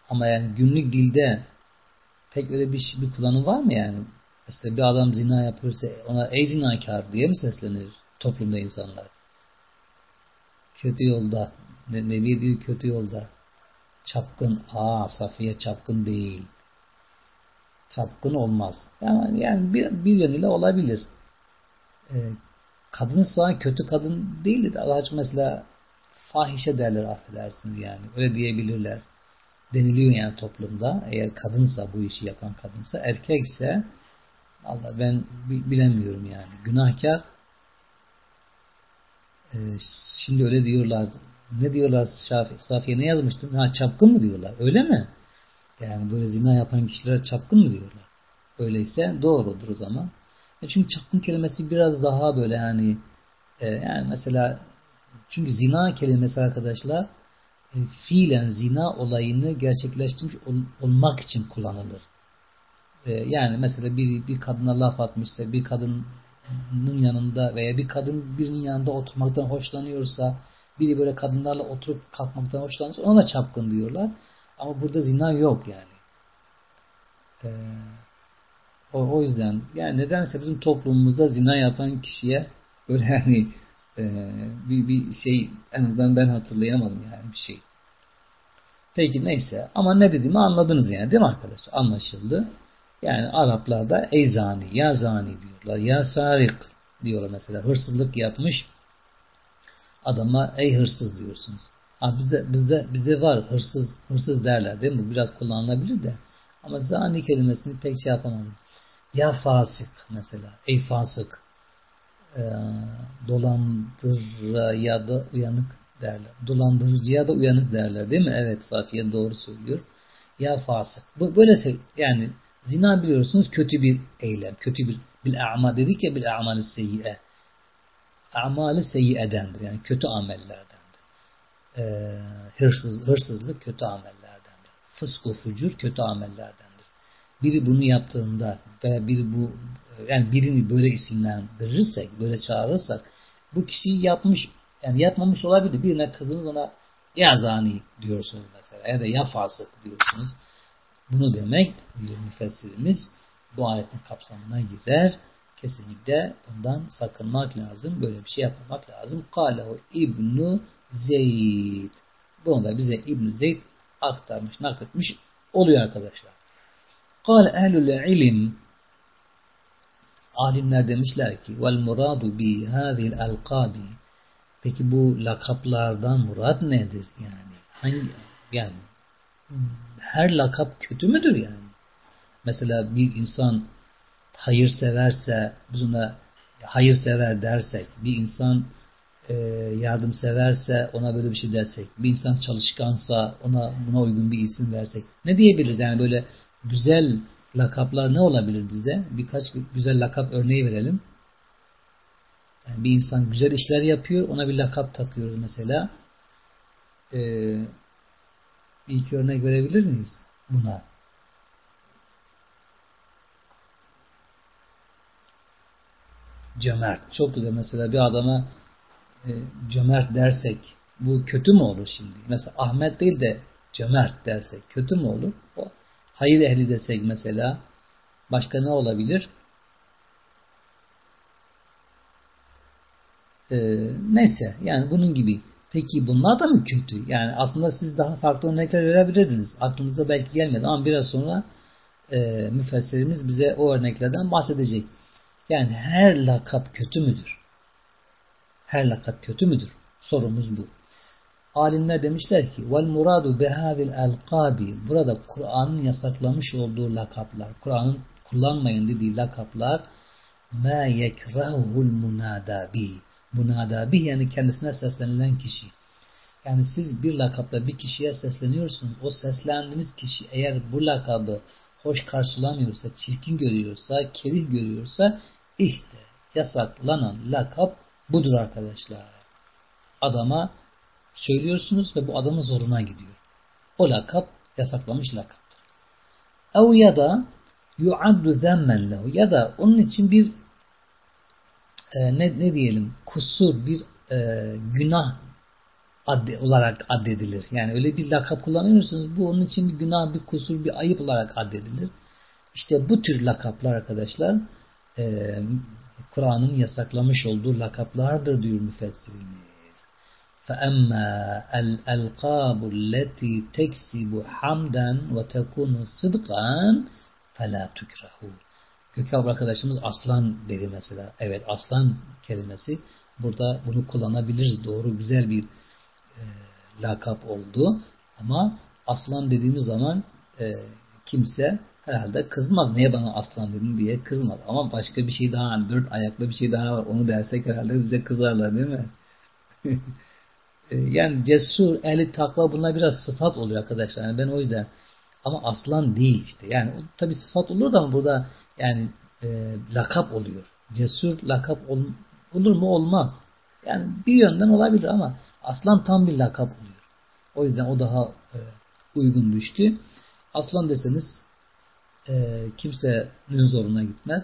ama yani günlük dilde pek öyle bir, bir kullanım var mı yani? Mesela bir adam zina yapıyorsa ona ey zinakar diye mi seslenir toplumda insanlar? Kötü yolda. Ne, Nebi diyor kötü yolda. Çapkın. Aa Safiye çapkın değil. Çapkın olmaz. Yani, yani bir, bir yönüyle olabilir. Ee, kadınsa kötü kadın değil de Allah mesela fahişe derler affedersiniz yani. Öyle diyebilirler. Deniliyor yani toplumda. Eğer kadınsa bu işi yapan kadınsa erkekse Allah ben bilemiyorum yani. Günahkar ee, şimdi öyle diyorlar. Ne diyorlar Şafi, Safiye ne yazmıştın? Ha çapkın mı diyorlar. Öyle mi? Yani böyle zina yapan kişiler çapkın mı diyorlar? Öyleyse doğrudur o zaman. E çünkü çapkın kelimesi biraz daha böyle hani e, yani mesela çünkü zina kelimesi arkadaşlar e, fiilen zina olayını gerçekleştirmiş ol, olmak için kullanılır. E, yani mesela bir, bir kadına laf atmışsa bir kadın yanında veya bir kadın birinin yanında oturmaktan hoşlanıyorsa biri böyle kadınlarla oturup kalkmaktan hoşlanıyorsa ona da çapkın diyorlar. Ama burada zina yok yani. Ee, o, o yüzden yani nedense bizim toplumumuzda zina yapan kişiye böyle yani e, bir, bir şey en azından ben hatırlayamadım yani bir şey. Peki neyse ama ne dediğimi anladınız yani değil mi arkadaşlar? Anlaşıldı. Yani Araplarda ey zani, ya zani diyorlar. Ya sarik diyorlar mesela. Hırsızlık yapmış adama ey hırsız diyorsunuz. Ha bize, bizde, bizde var hırsız hırsız derler değil mi? Biraz kullanılabilir de. Ama zani kelimesini pek şey yapamadım. Ya fasık mesela. Ey fasık. E, dolandırıya da uyanık derler. Dolandırıcıya da uyanık derler değil mi? Evet Safiye doğru söylüyor. Ya fasık. Bu, böyle yani zina biliyorsunuz kötü bir eylem. Kötü bir bil a'ma dedik ya bil a'malı seyyi'e. Amali seyyi'edendir. Yani kötü amellerdendir. Ee, hırsız, hırsızlık kötü amellerdendir. Fısku fucur kötü amellerdendir. Biri bunu yaptığında veya biri bu yani birini böyle isimlendirirsek, böyle çağırırsak bu kişiyi yapmış yani yapmamış olabilir. Birine kızınız ona ya zani diyorsunuz mesela ya da ya fasık diyorsunuz. Bunu demek diyor müfessirimiz bu ayetin kapsamına girer. Kesinlikle bundan sakınmak lazım. Böyle bir şey yapmamak lazım. Kalehu İbnu Zeyd. Bunu da bize İbn Zeyd aktarmış, nakletmiş oluyor arkadaşlar. Kale ehlül ilim alimler demişler ki vel muradu bi hadhihi alqabi Peki bu lakaplardan murat nedir yani? Hangi yani her lakap kötü müdür yani? Mesela bir insan hayır severse biz ona hayır sever dersek, bir insan e, yardım severse ona böyle bir şey dersek, bir insan çalışkansa ona buna uygun bir isim versek ne diyebiliriz? Yani böyle güzel lakaplar ne olabilir bizde? Birkaç güzel lakap örneği verelim. Yani bir insan güzel işler yapıyor, ona bir lakap takıyoruz mesela. Ee, bir iki örnek verebilir miyiz buna? Cömert. Çok güzel. Mesela bir adama e, cömert dersek bu kötü mü olur şimdi? Mesela Ahmet değil de cömert dersek kötü mü olur? O, hayır ehli desek mesela başka ne olabilir? Ee, neyse yani bunun gibi. Peki bunlar da mı kötü? Yani aslında siz daha farklı örnekler verebilirdiniz. Aklınıza belki gelmedi ama biraz sonra e, müfessirimiz bize o örneklerden bahsedecek. Yani her lakap kötü müdür? Her lakap kötü müdür? Sorumuz bu. Alimler demişler ki vel muradu behadil alqabi burada Kur'an'ın yasaklamış olduğu lakaplar, Kur'an'ın kullanmayın dediği lakaplar ma yekrahul munada bihi Munada bih yani kendisine seslenilen kişi. Yani siz bir lakapla bir kişiye sesleniyorsunuz. O seslendiğiniz kişi eğer bu lakabı hoş karşılamıyorsa, çirkin görüyorsa, kerih görüyorsa işte yasaklanan lakap budur arkadaşlar. Adama söylüyorsunuz ve bu adamın zoruna gidiyor. O lakap yasaklamış lakaptır. Ev ya da yuaddu zemmen lehu ya da onun için bir e, ne, ne diyelim kusur bir e, günah adde, olarak addedilir. Yani öyle bir lakap kullanıyorsunuz bu onun için bir günah, bir kusur, bir ayıp olarak addedilir. İşte bu tür lakaplar arkadaşlar e, Kur'an'ın yasaklamış olduğu lakaplardır diyor müfessirimiz. فَأَمَّا الْاَلْقَابُ الَّتِي تَكْسِبُ حَمْدًا وَتَكُونُ صِدْقًا فَلَا تُكْرَهُ Gökhan arkadaşımız aslan dedi mesela. Evet aslan kelimesi burada bunu kullanabiliriz. Doğru güzel bir e, lakap oldu. Ama aslan dediğimiz zaman e, kimse herhalde kızmaz. Niye bana aslan dedin diye kızmaz. Ama başka bir şey daha hani dört ayaklı bir şey daha var. Onu dersek herhalde bize kızarlar değil mi? E, yani cesur, ehli takva bunlar biraz sıfat oluyor arkadaşlar. Yani ben o yüzden ama aslan değil işte. Yani tabi sıfat olur da burada yani e, lakap oluyor. Cesur lakap ol, olur mu? Olmaz. Yani bir yönden olabilir ama aslan tam bir lakap oluyor. O yüzden o daha e, uygun düştü. Aslan deseniz e, kimsenin zoruna gitmez.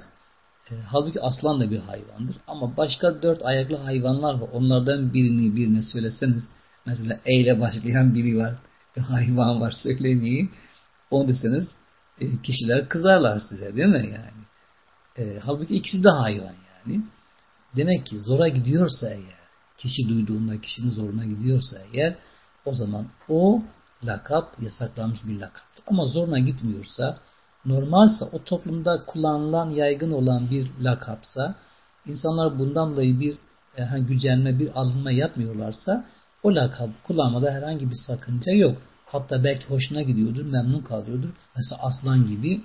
E, halbuki aslan da bir hayvandır. Ama başka dört ayaklı hayvanlar var. Onlardan birini birine söyleseniz mesela E ile başlayan biri var. Bir hayvan var söylemeyin. Onu deseniz e, kişiler kızarlar size değil mi yani? E, halbuki ikisi de hayvan yani. Demek ki zora gidiyorsa eğer, kişi duyduğunda kişinin zoruna gidiyorsa eğer, o zaman o lakap yasaklanmış bir lakaptır. Ama zoruna gitmiyorsa, normalsa o toplumda kullanılan, yaygın olan bir lakapsa, insanlar bundan dolayı bir yani gücenme, bir alınma yapmıyorlarsa, o lakabı kullanmada herhangi bir sakınca yok. Hatta belki hoşuna gidiyordur, memnun kalıyordur. Mesela aslan gibi.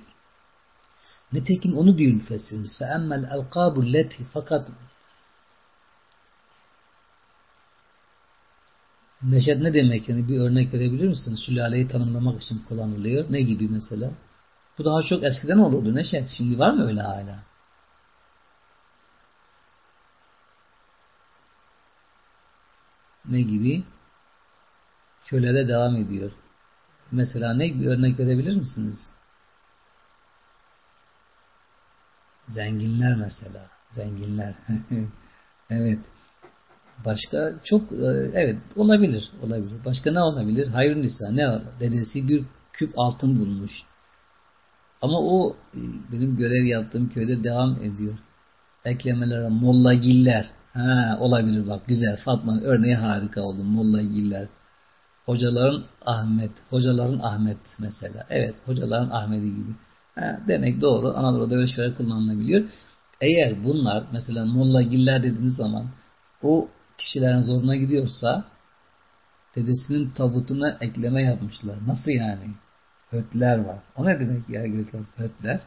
Nitekim onu diyor müfessirimiz. فَاَمَّا الْاَلْقَابُ الَّتِي Fakat Neşet ne demek yani bir örnek verebilir misin? Sülaleyi tanımlamak için kullanılıyor. Ne gibi mesela? Bu daha çok eskiden olurdu Neşet. Şimdi var mı öyle hala? Ne gibi? Kölede devam ediyor. Mesela ne bir örnek verebilir misiniz? Zenginler mesela. Zenginler. evet. Başka çok e, evet olabilir. Olabilir. Başka ne olabilir? Hayır nisa ne var? Dedesi bir küp altın bulmuş. Ama o e, benim görev yaptığım köyde devam ediyor. Eklemelere mollagiller. Ha, olabilir bak güzel. Fatma'nın örneği harika oldu. Mollagiller. Hocaların Ahmet. Hocaların Ahmet mesela. Evet hocaların Ahmet'i gibi. Ha, demek doğru. Anadolu'da öyle şeyler kullanılabiliyor. Eğer bunlar mesela mollagiller dediğiniz zaman o kişilerin zoruna gidiyorsa dedesinin tabutuna ekleme yapmışlar. Nasıl yani? Hötler var. O ne demek ya Gökhan? Hötler.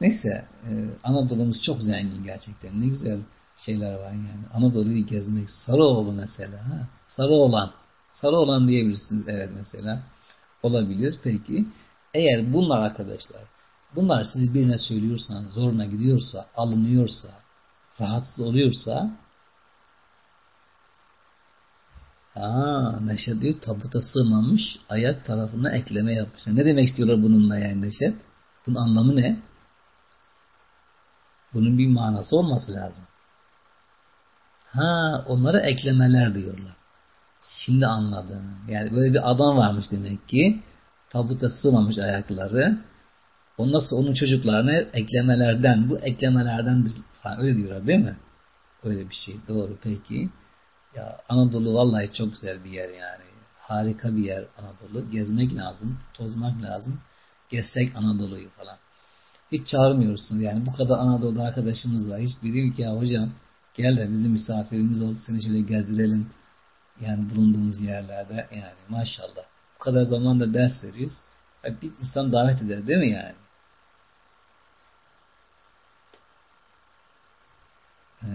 Neyse e, Anadolu'muz çok zengin gerçekten. Ne güzel şeyler var yani. Anadolu'yu gezmek. Sarıoğlu mesela. Ha? Sarıoğlan. Sarıoğlan diyebilirsiniz. Evet mesela. Olabilir. Peki. Eğer bunlar arkadaşlar bunlar siz birine söylüyorsanız zoruna gidiyorsa, alınıyorsa, rahatsız oluyorsa Aa, Neşet diyor tabuta sığmamış ayak tarafına ekleme yapmışlar. Ne demek istiyorlar bununla yani Neşet? Bunun anlamı ne? Bunun bir manası olması lazım. Ha, onlara eklemeler diyorlar. Şimdi anladım. Yani böyle bir adam varmış demek ki. Tabuta sığmamış ayakları. O nasıl onun çocuklarına eklemelerden, bu eklemelerden falan öyle diyorlar değil mi? Öyle bir şey. Doğru peki. Ya Anadolu vallahi çok güzel bir yer yani. Harika bir yer Anadolu. Gezmek lazım, tozmak lazım. Gezsek Anadolu'yu falan. Hiç çağırmıyorsunuz yani. Bu kadar Anadolu arkadaşımız var. Hiç biri ki ya hocam gel de bizim misafirimiz oldu seni şöyle gezdirelim. Yani bulunduğumuz yerlerde yani maşallah. Bu kadar zamanda ders veriyoruz. Bir insan davet eder değil mi yani? Ee,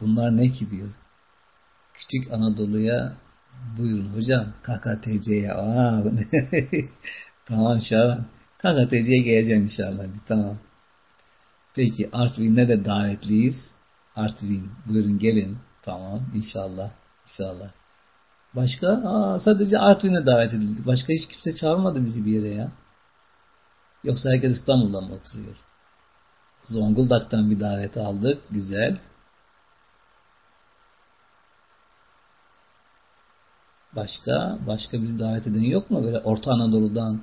Bunlar ne ki diyor. Küçük Anadolu'ya buyurun hocam KKTC'ye tamam Şahan KKTC'ye geleceğim inşallah bir tamam. Peki Artvin'de de davetliyiz. Artvin buyurun gelin. Tamam inşallah. inşallah. Başka? Aa, sadece Artvin'e davet edildi. Başka hiç kimse çağırmadı bizi bir yere ya. Yoksa herkes İstanbul'da mı oturuyor? Zonguldak'tan bir davet aldık. Güzel. Başka? Başka bizi davet eden yok mu? Böyle Orta Anadolu'dan,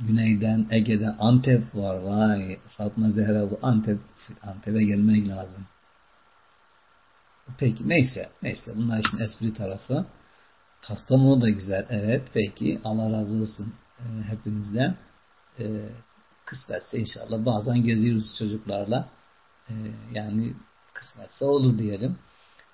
Güneyden, Ege'den, Antep var. Vay Fatma Zehra Antep, Antep'e gelmek lazım. Peki neyse. Neyse. Bunlar işin espri tarafı. Kastamonu da güzel. Evet. Peki. Allah razı olsun e, hepinizden. E, kısmetse inşallah bazen geziyoruz çocuklarla. E, yani kısmetse olur diyelim.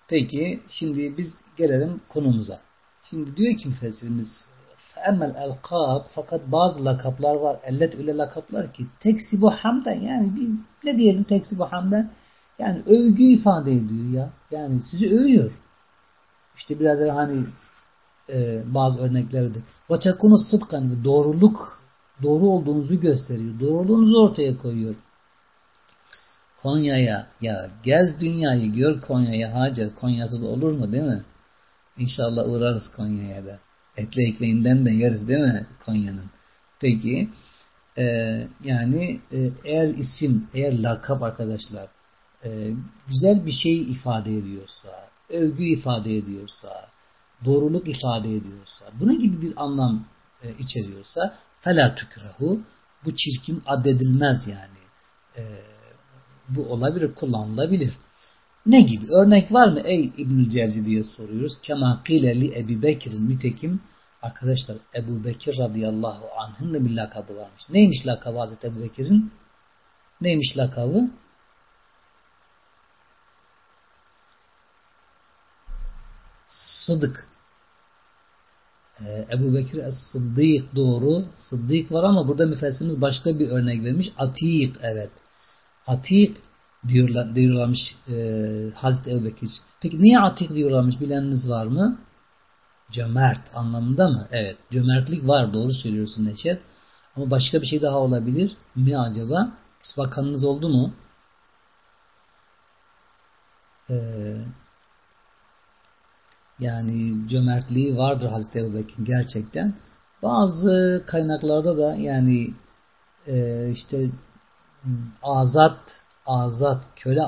Peki şimdi biz gelelim konumuza. Şimdi diyor ki müfessirimiz فَاَمَّ الْاَلْقَابِ Fakat bazı lakaplar var. Ellet öyle lakaplar ki teksibu hamden yani bir, ne diyelim teksibu hamden yani övgü ifade ediyor ya. Yani sizi övüyor. İşte biraz evvel hani e, bazı örneklerde. Vaçakunu sıdkan doğruluk doğru olduğunuzu gösteriyor. Doğruluğunuzu ortaya koyuyor. Konya'ya ya gez dünyayı gör Konya'ya hacer Konya'sız olur mu değil mi? İnşallah uğrarız Konya'ya da. Etli ekmeğinden de yeriz değil mi Konya'nın? Peki e, yani e, eğer isim eğer lakap arkadaşlar e, güzel bir şey ifade ediyorsa, övgü ifade ediyorsa, doğruluk ifade ediyorsa, bunun gibi bir anlam e, içeriyorsa fela tükrahu bu çirkin addedilmez yani. E, bu olabilir, kullanılabilir. Ne gibi? Örnek var mı ey İbnül Celzi diye soruyoruz. Kema kileli Ebi Bekir'in nitekim arkadaşlar Ebu Bekir radıyallahu anh'ın da bir lakabı varmış. Neymiş lakabı Hazreti Ebu Bekir'in? Neymiş lakabı? Sıdık. Ee, Ebu Bekir Sıddık doğru. Sıddık var ama burada müfessimiz başka bir örnek vermiş. Atik evet. Atik diyorlar, diyorlarmış e, Hazreti Ebu Bekir. Peki niye atik diyorlarmış bileniniz var mı? Cömert anlamında mı? Evet. Cömertlik var. Doğru söylüyorsun Neşet. Ama başka bir şey daha olabilir mi acaba? Hiç bakanınız oldu mu? Ee, yani cömertliği vardır Hazreti Ebu Bekir'in gerçekten. Bazı kaynaklarda da yani e, işte azat azat köle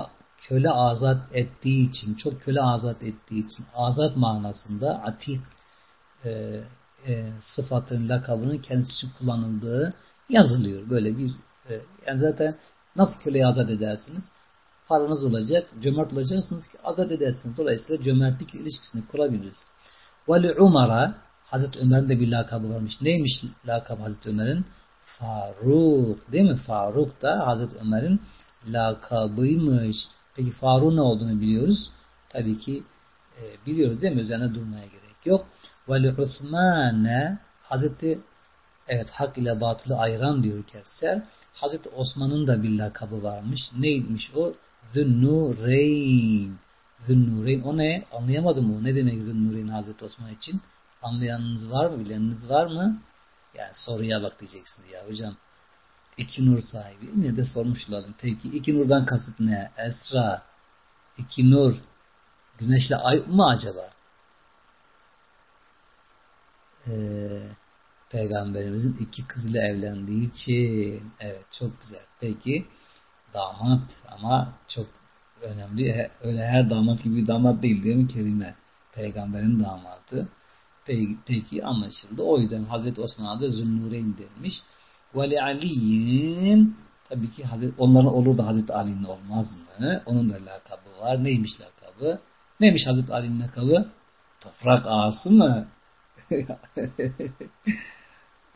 köle azat ettiği için çok köle azat ettiği için azat manasında atik e, e, sıfatın lakabının kendisi kullanıldığı yazılıyor. Böyle bir e, yani zaten nasıl köleyi azat edersiniz? Paranız olacak, cömert olacaksınız ki azat edersiniz. Dolayısıyla cömertlik ilişkisini kurabiliriz. Veli Umar'a Hazreti Ömer'in de bir lakabı varmış. Neymiş lakab Hazreti Ömer'in? Faruk değil mi? Faruk da Hazreti Ömer'in lakabıymış. Peki Faruk ne olduğunu biliyoruz. Tabii ki e, biliyoruz değil mi? Üzerine durmaya gerek yok. Veli Osman'e Hazreti evet hak ile batılı ayıran diyor Kevser. Hazreti Osman'ın da bir lakabı varmış. Neymiş o? Zünnureyn. Zünnureyn. O ne? Anlayamadım o. Ne demek Zünnureyn Hazreti Osman için? Anlayanınız var mı? Bileniniz var mı? Yani soruya bak diyeceksiniz ya hocam. İki nur sahibi. Yine de sormuşlarım. Peki iki nurdan kasıt ne? Esra. İki nur. Güneşle ay mı acaba? Ee, Peygamberimizin iki kızıyla evlendiği için. Evet çok güzel. Peki damat ama çok önemli. Öyle her damat gibi damat değil değil mi Kerime? Peygamberin damadı. Peki, anlaşıldı. O yüzden Hazreti Osman'a da Zünnurayn denmiş. Ve Ali'nin tabii ki Hazreti, onların olur da Hazreti Ali'nin olmaz mı? Onun da lakabı var. Neymiş lakabı? Neymiş Hazreti Ali'nin lakabı? Toprak ağası mı?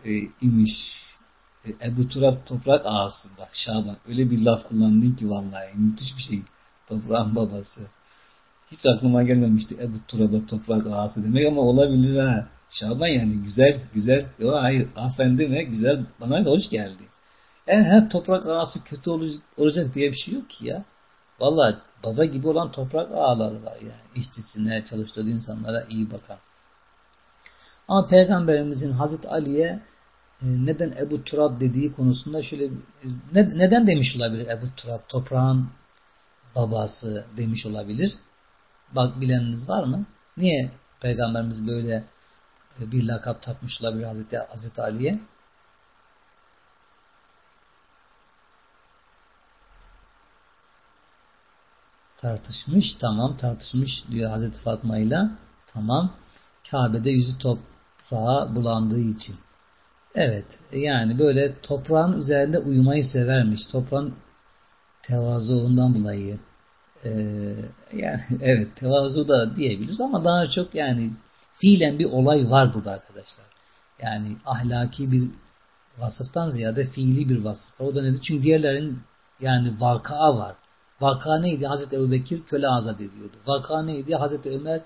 e, imiş. E, Ebu Turab toprak ağası. Bak Şaban öyle bir laf kullandın ki vallahi müthiş bir şey. Toprağın babası. Hiç aklıma gelmemişti Ebu Turab'a toprak ağası demek ama olabilir ha. Şaban yani güzel güzel. Yok hayır aferin deme güzel bana da hoş geldi. Yani her toprak ağası kötü olacak diye bir şey yok ki ya. Valla baba gibi olan toprak ağaları var yani. İşçisine, çalıştırdığı insanlara iyi bakan. Ama Peygamberimizin Hazreti Ali'ye e, neden Ebu Turab dediği konusunda şöyle ne, neden demiş olabilir Ebu Turab toprağın babası demiş olabilir. Bak bileniniz var mı? Niye Peygamberimiz böyle e, bir lakap takmış olabilir Hazreti, Hazreti Ali'ye? Tartışmış. Tamam tartışmış diyor Hazreti Fatma ile. Tamam. Kabe'de yüzü toprağa bulandığı için. Evet. Yani böyle toprağın üzerinde uyumayı severmiş. Toprağın tevazuundan dolayı ee, yani evet tevazu da diyebiliriz ama daha çok yani fiilen bir olay var burada arkadaşlar. Yani ahlaki bir vasıftan ziyade fiili bir vasıf. O da nedir? Çünkü diğerlerin yani vaka var. Vaka neydi? Hazreti Ebu Bekir köle azat ediyordu. Vaka neydi? Hazreti Ömer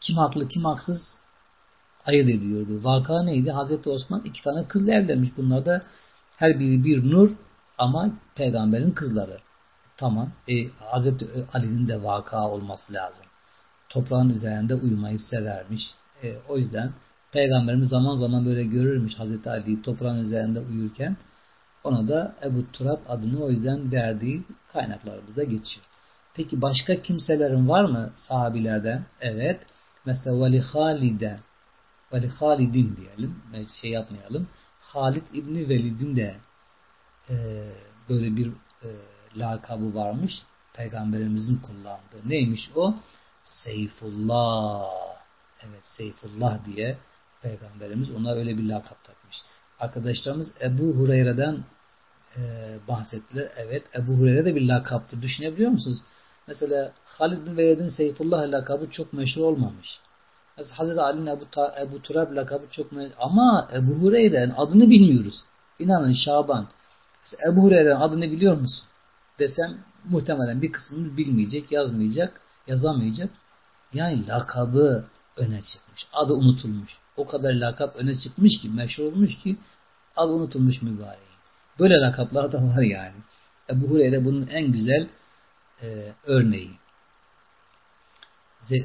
kim haklı kim haksız ayırt ediyordu. Vaka neydi? Hazreti Osman iki tane kızla evlenmiş. Bunlar da her biri bir nur ama peygamberin kızları. Tamam. E, Hazreti Ali'nin de vaka olması lazım. Toprağın üzerinde uyumayı severmiş. E, o yüzden Peygamberimiz zaman zaman böyle görürmüş Hazreti Ali'yi toprağın üzerinde uyurken. Ona da Ebu Turab adını o yüzden verdiği kaynaklarımızda geçiyor. Peki başka kimselerin var mı sahabilerden? Evet. Mesela Veli Halide Veli Halidin diyelim. Şey yapmayalım. Halid İbni Velid'in de e, böyle bir e, lakabı varmış. Peygamberimizin kullandığı. Neymiş o? Seyfullah. Evet Seyfullah diye Peygamberimiz ona öyle bir lakap takmış. Arkadaşlarımız Ebu Hureyre'den e, bahsettiler. Evet Ebu Hureyre de bir lakaptır. Düşünebiliyor musunuz? Mesela Halid bin Velid'in Seyfullah lakabı çok meşhur olmamış. Hazreti Ali'nin Ebu, Ebu Turab lakabı çok. Ama Ebu Hureyre'nin adını bilmiyoruz. İnanın Şaban. Mesela Ebu Hureyre'nin adını biliyor musun? Desem muhtemelen bir kısmını bilmeyecek, yazmayacak, yazamayacak. Yani lakabı öne çıkmış. Adı unutulmuş. O kadar lakap öne çıkmış ki, meşhur olmuş ki adı unutulmuş mübareğin. Böyle lakaplar da var yani. Ebu Hureyre bunun en güzel e, örneği.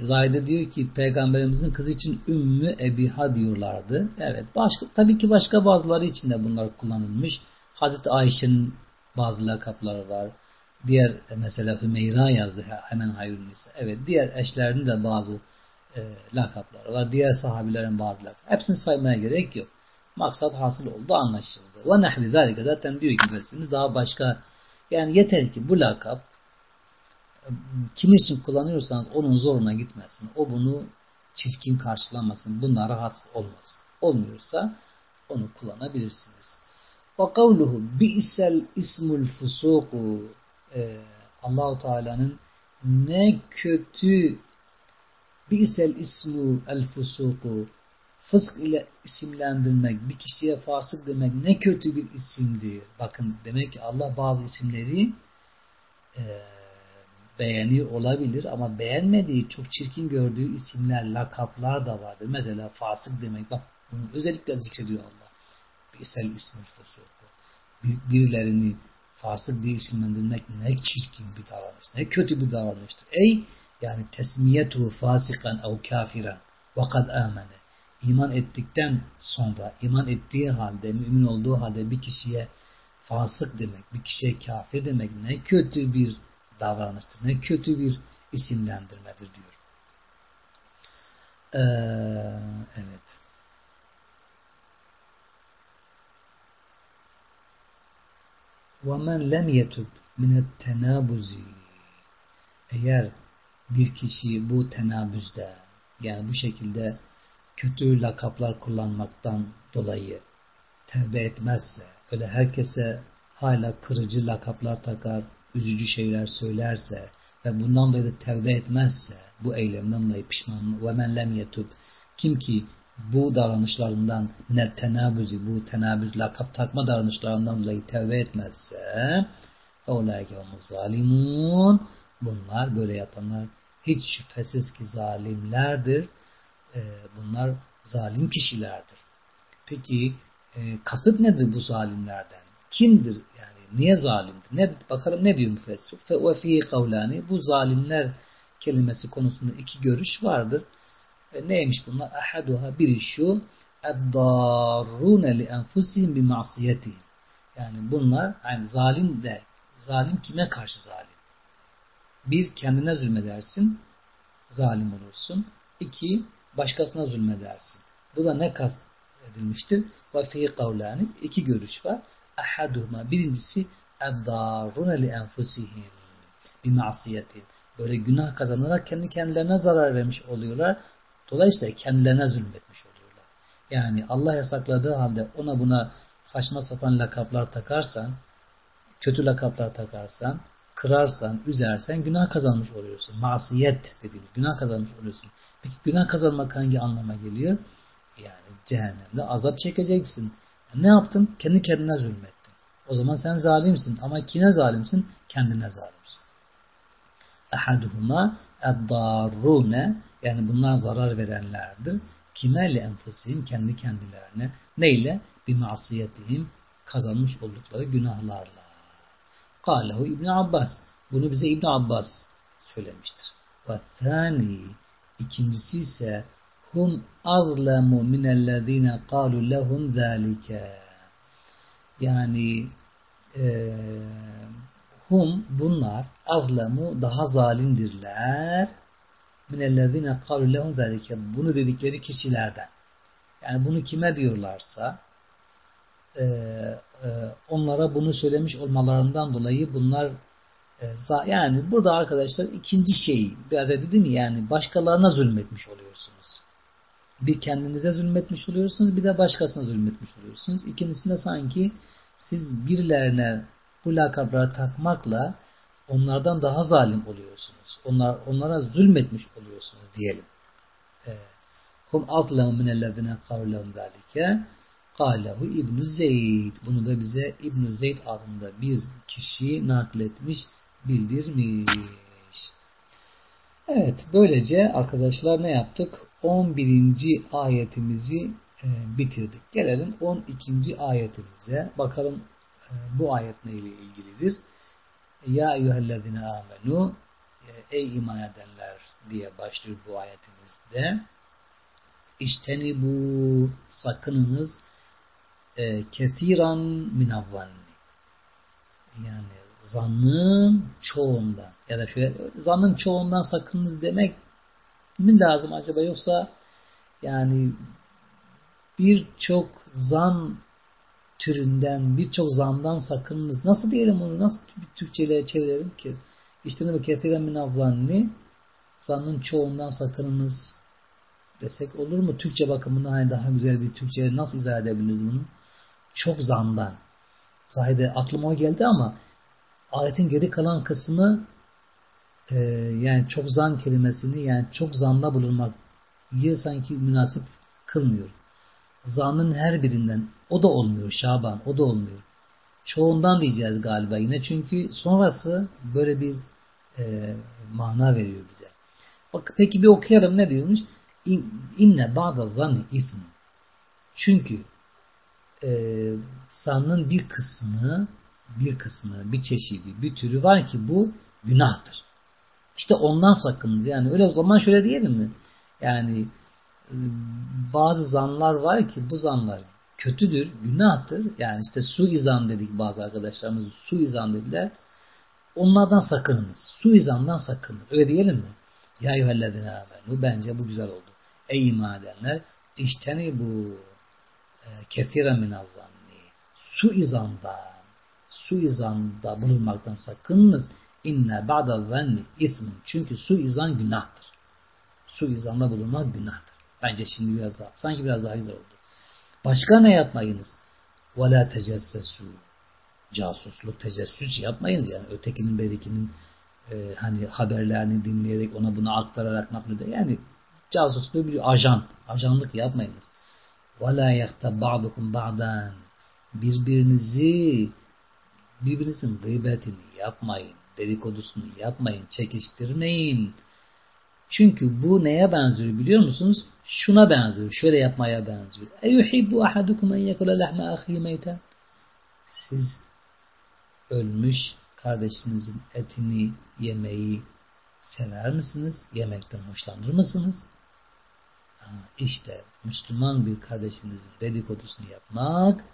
Zahide diyor ki peygamberimizin kızı için Ümmü Ebiha diyorlardı. Evet başka tabii ki başka bazıları için de bunlar kullanılmış. Hazreti Ayşe'nin bazı lakapları var. Diğer e, mesela Hümeyra yazdı hemen Hayrun Nisa. Evet diğer eşlerinin de bazı e, lakapları var. Diğer sahabilerin bazı lakapları. Hepsini saymaya gerek yok. Maksat hasıl oldu anlaşıldı. Ve nehvi zalike zaten diyor ki versiniz daha başka yani yeter ki bu lakap kim için kullanıyorsanız onun zoruna gitmesin. O bunu çirkin karşılamasın. Bundan rahatsız olmasın. Olmuyorsa onu kullanabilirsiniz. Ve kavluhu bi'sel ismul fusuku e, Allahu Teala'nın ne kötü bi'sel ismu el fusuku fısk ile isimlendirmek, bir kişiye fasık demek ne kötü bir isimdir. Bakın demek ki Allah bazı isimleri e, beğeniyor olabilir ama beğenmediği, çok çirkin gördüğü isimler, lakaplar da vardır. Mesela fasık demek, bak bunu özellikle zikrediyor Allah. Bisel fusuku. Bir, birilerini fasık diye isimlendirmek ne çirkin bir davranış, ne kötü bir davranıştır. Ey yani tesmiyetu fasikan ev kafiran ve kad amene. İman ettikten sonra, iman ettiği halde, mümin olduğu halde bir kişiye fasık demek, bir kişiye kafir demek ne kötü bir davranıştır. Ne kötü bir isimlendirmedir diyor. Ee, evet. وَمَنْ لَمْ يَتُبْ مِنَ التَّنَابُزِ Eğer bir kişi bu tenabüzde yani bu şekilde kötü lakaplar kullanmaktan dolayı tevbe etmezse, öyle herkese hala kırıcı lakaplar takar, üzücü şeyler söylerse ve bundan dolayı da tevbe etmezse bu eylemden dolayı pişman ve men lem yetub kim ki bu davranışlarından ne tenabuzi bu tenabüz lakap takma davranışlarından dolayı tevbe etmezse olaike zalimun bunlar böyle yapanlar hiç şüphesiz ki zalimlerdir. Ee, bunlar zalim kişilerdir. Peki e, kasıt nedir bu zalimlerden? Kimdir yani Niye zalimdir? Ne, bakalım ne diyor müfessif? Fe vefi kavlani. Bu zalimler kelimesi konusunda iki görüş vardır. E, neymiş bunlar? Ahaduha biri şu eddarrune li enfusihim bi masiyetihim. Yani bunlar yani zalim de zalim kime karşı zalim? Bir kendine zulmedersin zalim olursun. İki başkasına zulmedersin. Bu da ne kast edilmiştir? Ve fi kavlani iki görüş var ahaduhuma birincisi eddârune li enfusihim bir masiyetin. Böyle günah kazanarak kendi kendilerine zarar vermiş oluyorlar. Dolayısıyla kendilerine zulmetmiş oluyorlar. Yani Allah yasakladığı halde ona buna saçma sapan lakaplar takarsan, kötü lakaplar takarsan, kırarsan, üzersen günah kazanmış oluyorsun. Masiyet dediğimiz günah kazanmış oluyorsun. Peki günah kazanmak hangi anlama geliyor? Yani cehennemde azap çekeceksin. Ne yaptın? Kendi kendine zulmettin. O zaman sen zalimsin. Ama kine zalimsin? Kendine zalimsin. Ahaduhuma eddarrune yani bunlar zarar verenlerdir. Kime le enfusihim kendi kendilerine. Neyle? Bir masiyetihim kazanmış oldukları günahlarla. Kalehu İbn Abbas. Bunu bize İbn Abbas söylemiştir. Ve ikincisi ise hum azlemu minellezine kalu lehum zâlike. Yani e, hum bunlar azlemu daha zalimdirler minellezine kalu lehum zâlike. Bunu dedikleri kişilerden. Yani bunu kime diyorlarsa e, e, onlara bunu söylemiş olmalarından dolayı bunlar e, yani burada arkadaşlar ikinci şey biraz dedim yani başkalarına zulmetmiş oluyorsunuz. Bir kendinize zulmetmiş oluyorsunuz bir de başkasına zulmetmiş oluyorsunuz. İkincisinde sanki siz birilerine bu lakapları takmakla onlardan daha zalim oluyorsunuz. Onlar onlara zulmetmiş oluyorsunuz diyelim. Kum atlahum minellezine kavlehum zalike Kalehu İbn Zeyd. Bunu da bize İbn Zeyd adında bir kişi nakletmiş, bildirmiş. Evet, böylece arkadaşlar ne yaptık? 11. ayetimizi e, bitirdik. Gelelim 12. ayetimize. Bakalım e, bu ayet neyle ilgilidir? Ya eyyühellezine amenu e, Ey iman edenler diye başlıyor bu ayetimizde. İşteni bu sakınınız ketiran minavvanni yani zannın çoğundan ya da şöyle zannın çoğundan sakınınız demek mi lazım acaba yoksa yani birçok zan türünden birçok zandan sakınınız. Nasıl diyelim onu? Nasıl bir Türkçe'yle çevirelim ki? İşte ne ketiren minavvanni zannın çoğundan sakınınız desek olur mu? Türkçe bakımından hani daha güzel bir Türkçe nasıl izah edebiliriz bunu? çok zandan. Zahide aklıma o geldi ama ayetin geri kalan kısmı e, yani çok zan kelimesini yani çok zanla bulunmak bulunmayı sanki münasip kılmıyor. Zanın her birinden o da olmuyor Şaban o da olmuyor. Çoğundan diyeceğiz galiba yine çünkü sonrası böyle bir e, mana veriyor bize. Bak peki bir okuyalım ne diyormuş? İnne ba'da zanni ism. Çünkü e, sanın bir kısmı bir kısmı, bir çeşidi, bir türü var ki bu günahtır. İşte ondan sakınız. Yani öyle o zaman şöyle diyelim mi? Yani e, bazı zanlar var ki bu zanlar kötüdür, günahtır. Yani işte su izan dedik bazı arkadaşlarımız su izan dediler. Onlardan sakınınız. Su izandan sakının. Öyle diyelim mi? Ya yuhellezine amenu. Bence bu güzel oldu. Ey iman işteni bu kefire minazzanni suizandan suizanda bulunmaktan sakınınız. İnne ba'da venni ismin. Çünkü suizan günahtır. Suizanda bulunmak günahtır. Bence şimdi biraz daha. Sanki biraz daha güzel oldu. Başka ne yapmayınız? Ve la tecessesu. Casusluk, tecessüs yapmayınız. Yani ötekinin berikinin e, hani haberlerini dinleyerek ona bunu aktararak naklede. Yani casusluğu biliyor. Ajan. Ajanlık yapmayınız. Ve la yehtab ba'dukum ba'dan. Birbirinizi Birbirinizin gıybetini yapmayın, dedikodusunu yapmayın, çekiştirmeyin. Çünkü bu neye benziyor biliyor musunuz? Şuna benziyor, şöyle yapmaya benziyor. Eyuhibbu ahadukum en yekule lehme ahihi. Siz ölmüş kardeşinizin etini yemeyi sever misiniz? Yemekten hoşlanır mısınız? Ha, işte Müslüman bir kardeşinizin dedikodusunu yapmak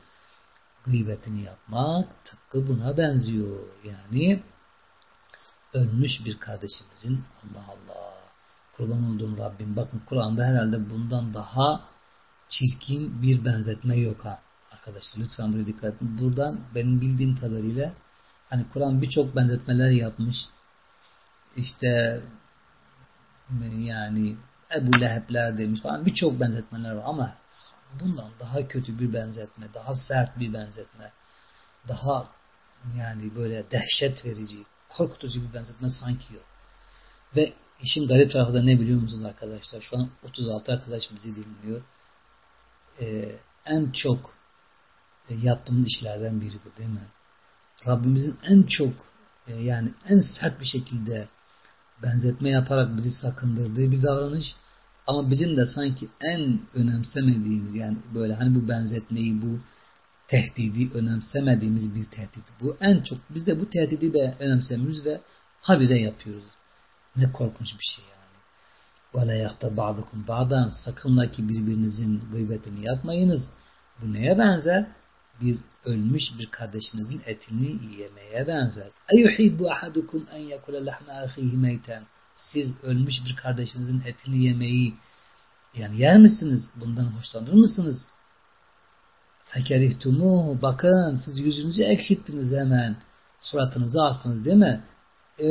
gıybetini yapmak tıpkı buna benziyor. Yani ölmüş bir kardeşinizin Allah Allah kurban olduğum Rabbim bakın Kur'an'da herhalde bundan daha çirkin bir benzetme yok ha arkadaşlar lütfen buraya dikkat edin. Buradan benim bildiğim kadarıyla hani Kur'an birçok benzetmeler yapmış. İşte yani Ebu Lehebler demiş falan birçok benzetmeler var ama bundan daha kötü bir benzetme, daha sert bir benzetme, daha yani böyle dehşet verici, korkutucu bir benzetme sanki yok. Ve işin garip tarafı da ne biliyor musunuz arkadaşlar? Şu an 36 arkadaş bizi dinliyor. Ee, en çok yaptığımız işlerden biri bu değil mi? Rabbimizin en çok e, yani en sert bir şekilde benzetme yaparak bizi sakındırdığı bir davranış ama bizim de sanki en önemsemediğimiz yani böyle hani bu benzetmeyi bu tehdidi önemsemediğimiz bir tehdit. Bu en çok biz de bu tehdidi de önemsemiyoruz ve habire yapıyoruz. Ne korkunç bir şey yani. وَلَا يَخْتَ بَعْضُكُمْ بَعْضًا Sakın ki birbirinizin gıybetini yapmayınız. Bu neye benzer? Bir ölmüş bir kardeşinizin etini yemeye benzer. اَيُحِبُّ أَحَدُكُمْ اَنْ يَكُلَ لَحْمَ أَخِيهِ مَيْتًا siz ölmüş bir kardeşinizin etini yemeyi yani yer misiniz? Bundan hoşlanır mısınız? Fekerihtumu bakın siz yüzünüzü ekşittiniz hemen. Suratınızı astınız değil mi? Ee,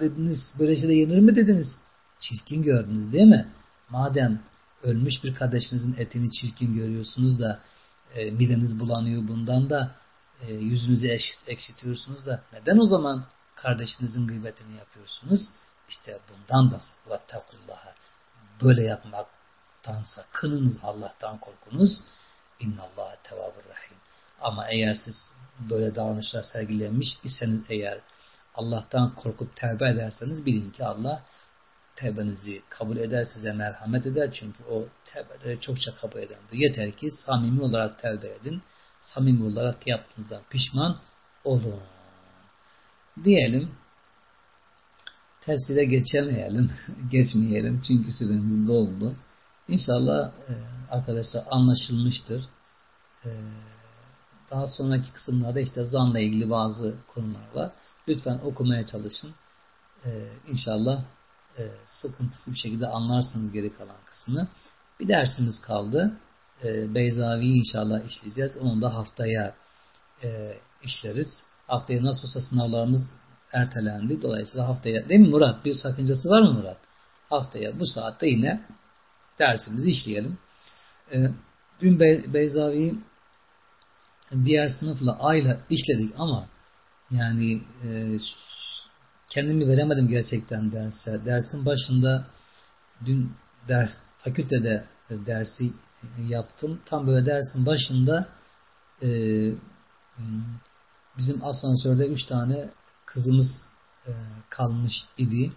dediniz böyle şeyde yenir mi dediniz? Çirkin gördünüz değil mi? Madem ölmüş bir kardeşinizin etini çirkin görüyorsunuz da e, mideniz bulanıyor bundan da e, yüzünüzü ekşitiyorsunuz da neden o zaman kardeşinizin gıybetini yapıyorsunuz? İşte bundan da vettekullaha böyle yapmaktan sakınınız Allah'tan korkunuz. İnnallâhe tevâbur rahim. Ama eğer siz böyle davranışlar sergilenmiş iseniz eğer Allah'tan korkup tevbe ederseniz bilin ki Allah tevbenizi kabul eder size merhamet eder. Çünkü o tevbeleri çokça kabul edendir. Yeter ki samimi olarak tevbe edin. Samimi olarak yaptığınızdan pişman olun. Diyelim tefsire geçemeyelim. Geçmeyelim. Çünkü süremiz doldu. İnşallah e, arkadaşlar anlaşılmıştır. E, daha sonraki kısımlarda işte zanla ilgili bazı konular var. Lütfen okumaya çalışın. E, inşallah e, sıkıntısız bir şekilde anlarsınız geri kalan kısmını. Bir dersimiz kaldı. E, Beyzavi'yi inşallah işleyeceğiz. Onu da haftaya e, işleriz. Haftaya nasıl olsa sınavlarımız ertelendi. Dolayısıyla haftaya değil mi Murat? Bir sakıncası var mı Murat? Haftaya bu saatte yine dersimizi işleyelim. E, dün Be Beyzavi'yi diğer sınıfla ayla işledik ama yani e, kendimi veremedim gerçekten derse. Dersin başında dün ders fakültede dersi yaptım. Tam böyle dersin başında e, bizim asansörde üç tane kızımız e, kalmış idi.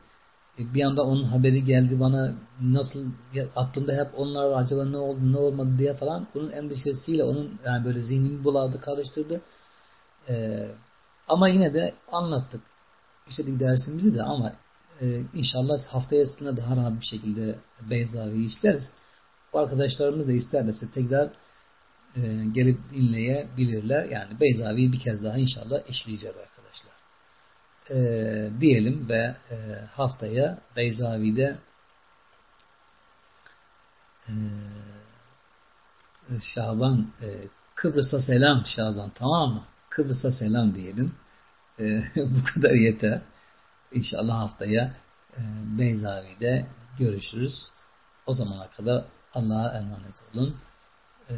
E, bir anda onun haberi geldi bana nasıl ya, aklımda hep onlar var acaba ne oldu ne olmadı diye falan bunun endişesiyle onun yani böyle zihnimi buladı karıştırdı. E, ama yine de anlattık işledik dersimizi de ama e, inşallah haftaya sizinle daha rahat bir şekilde Beyzavi'yi işleriz. Bu arkadaşlarımız da isterlerse tekrar e, gelip dinleyebilirler. Yani Beyzavi'yi bir kez daha inşallah işleyeceğiz arkadaşlar. E, diyelim ve e, haftaya Beyzavi'de e, Şaban e, Kıbrıs'a selam Şaban tamam mı? Kıbrıs'a selam diyelim. E, bu kadar yeter. İnşallah haftaya e, Beyzavi'de görüşürüz. O zamana kadar Allah'a emanet olun. E,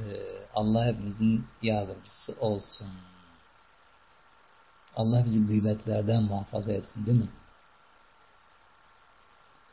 Allah hepimizin yardımcısı olsun. Allah bizi gıybetlerden muhafaza etsin değil mi?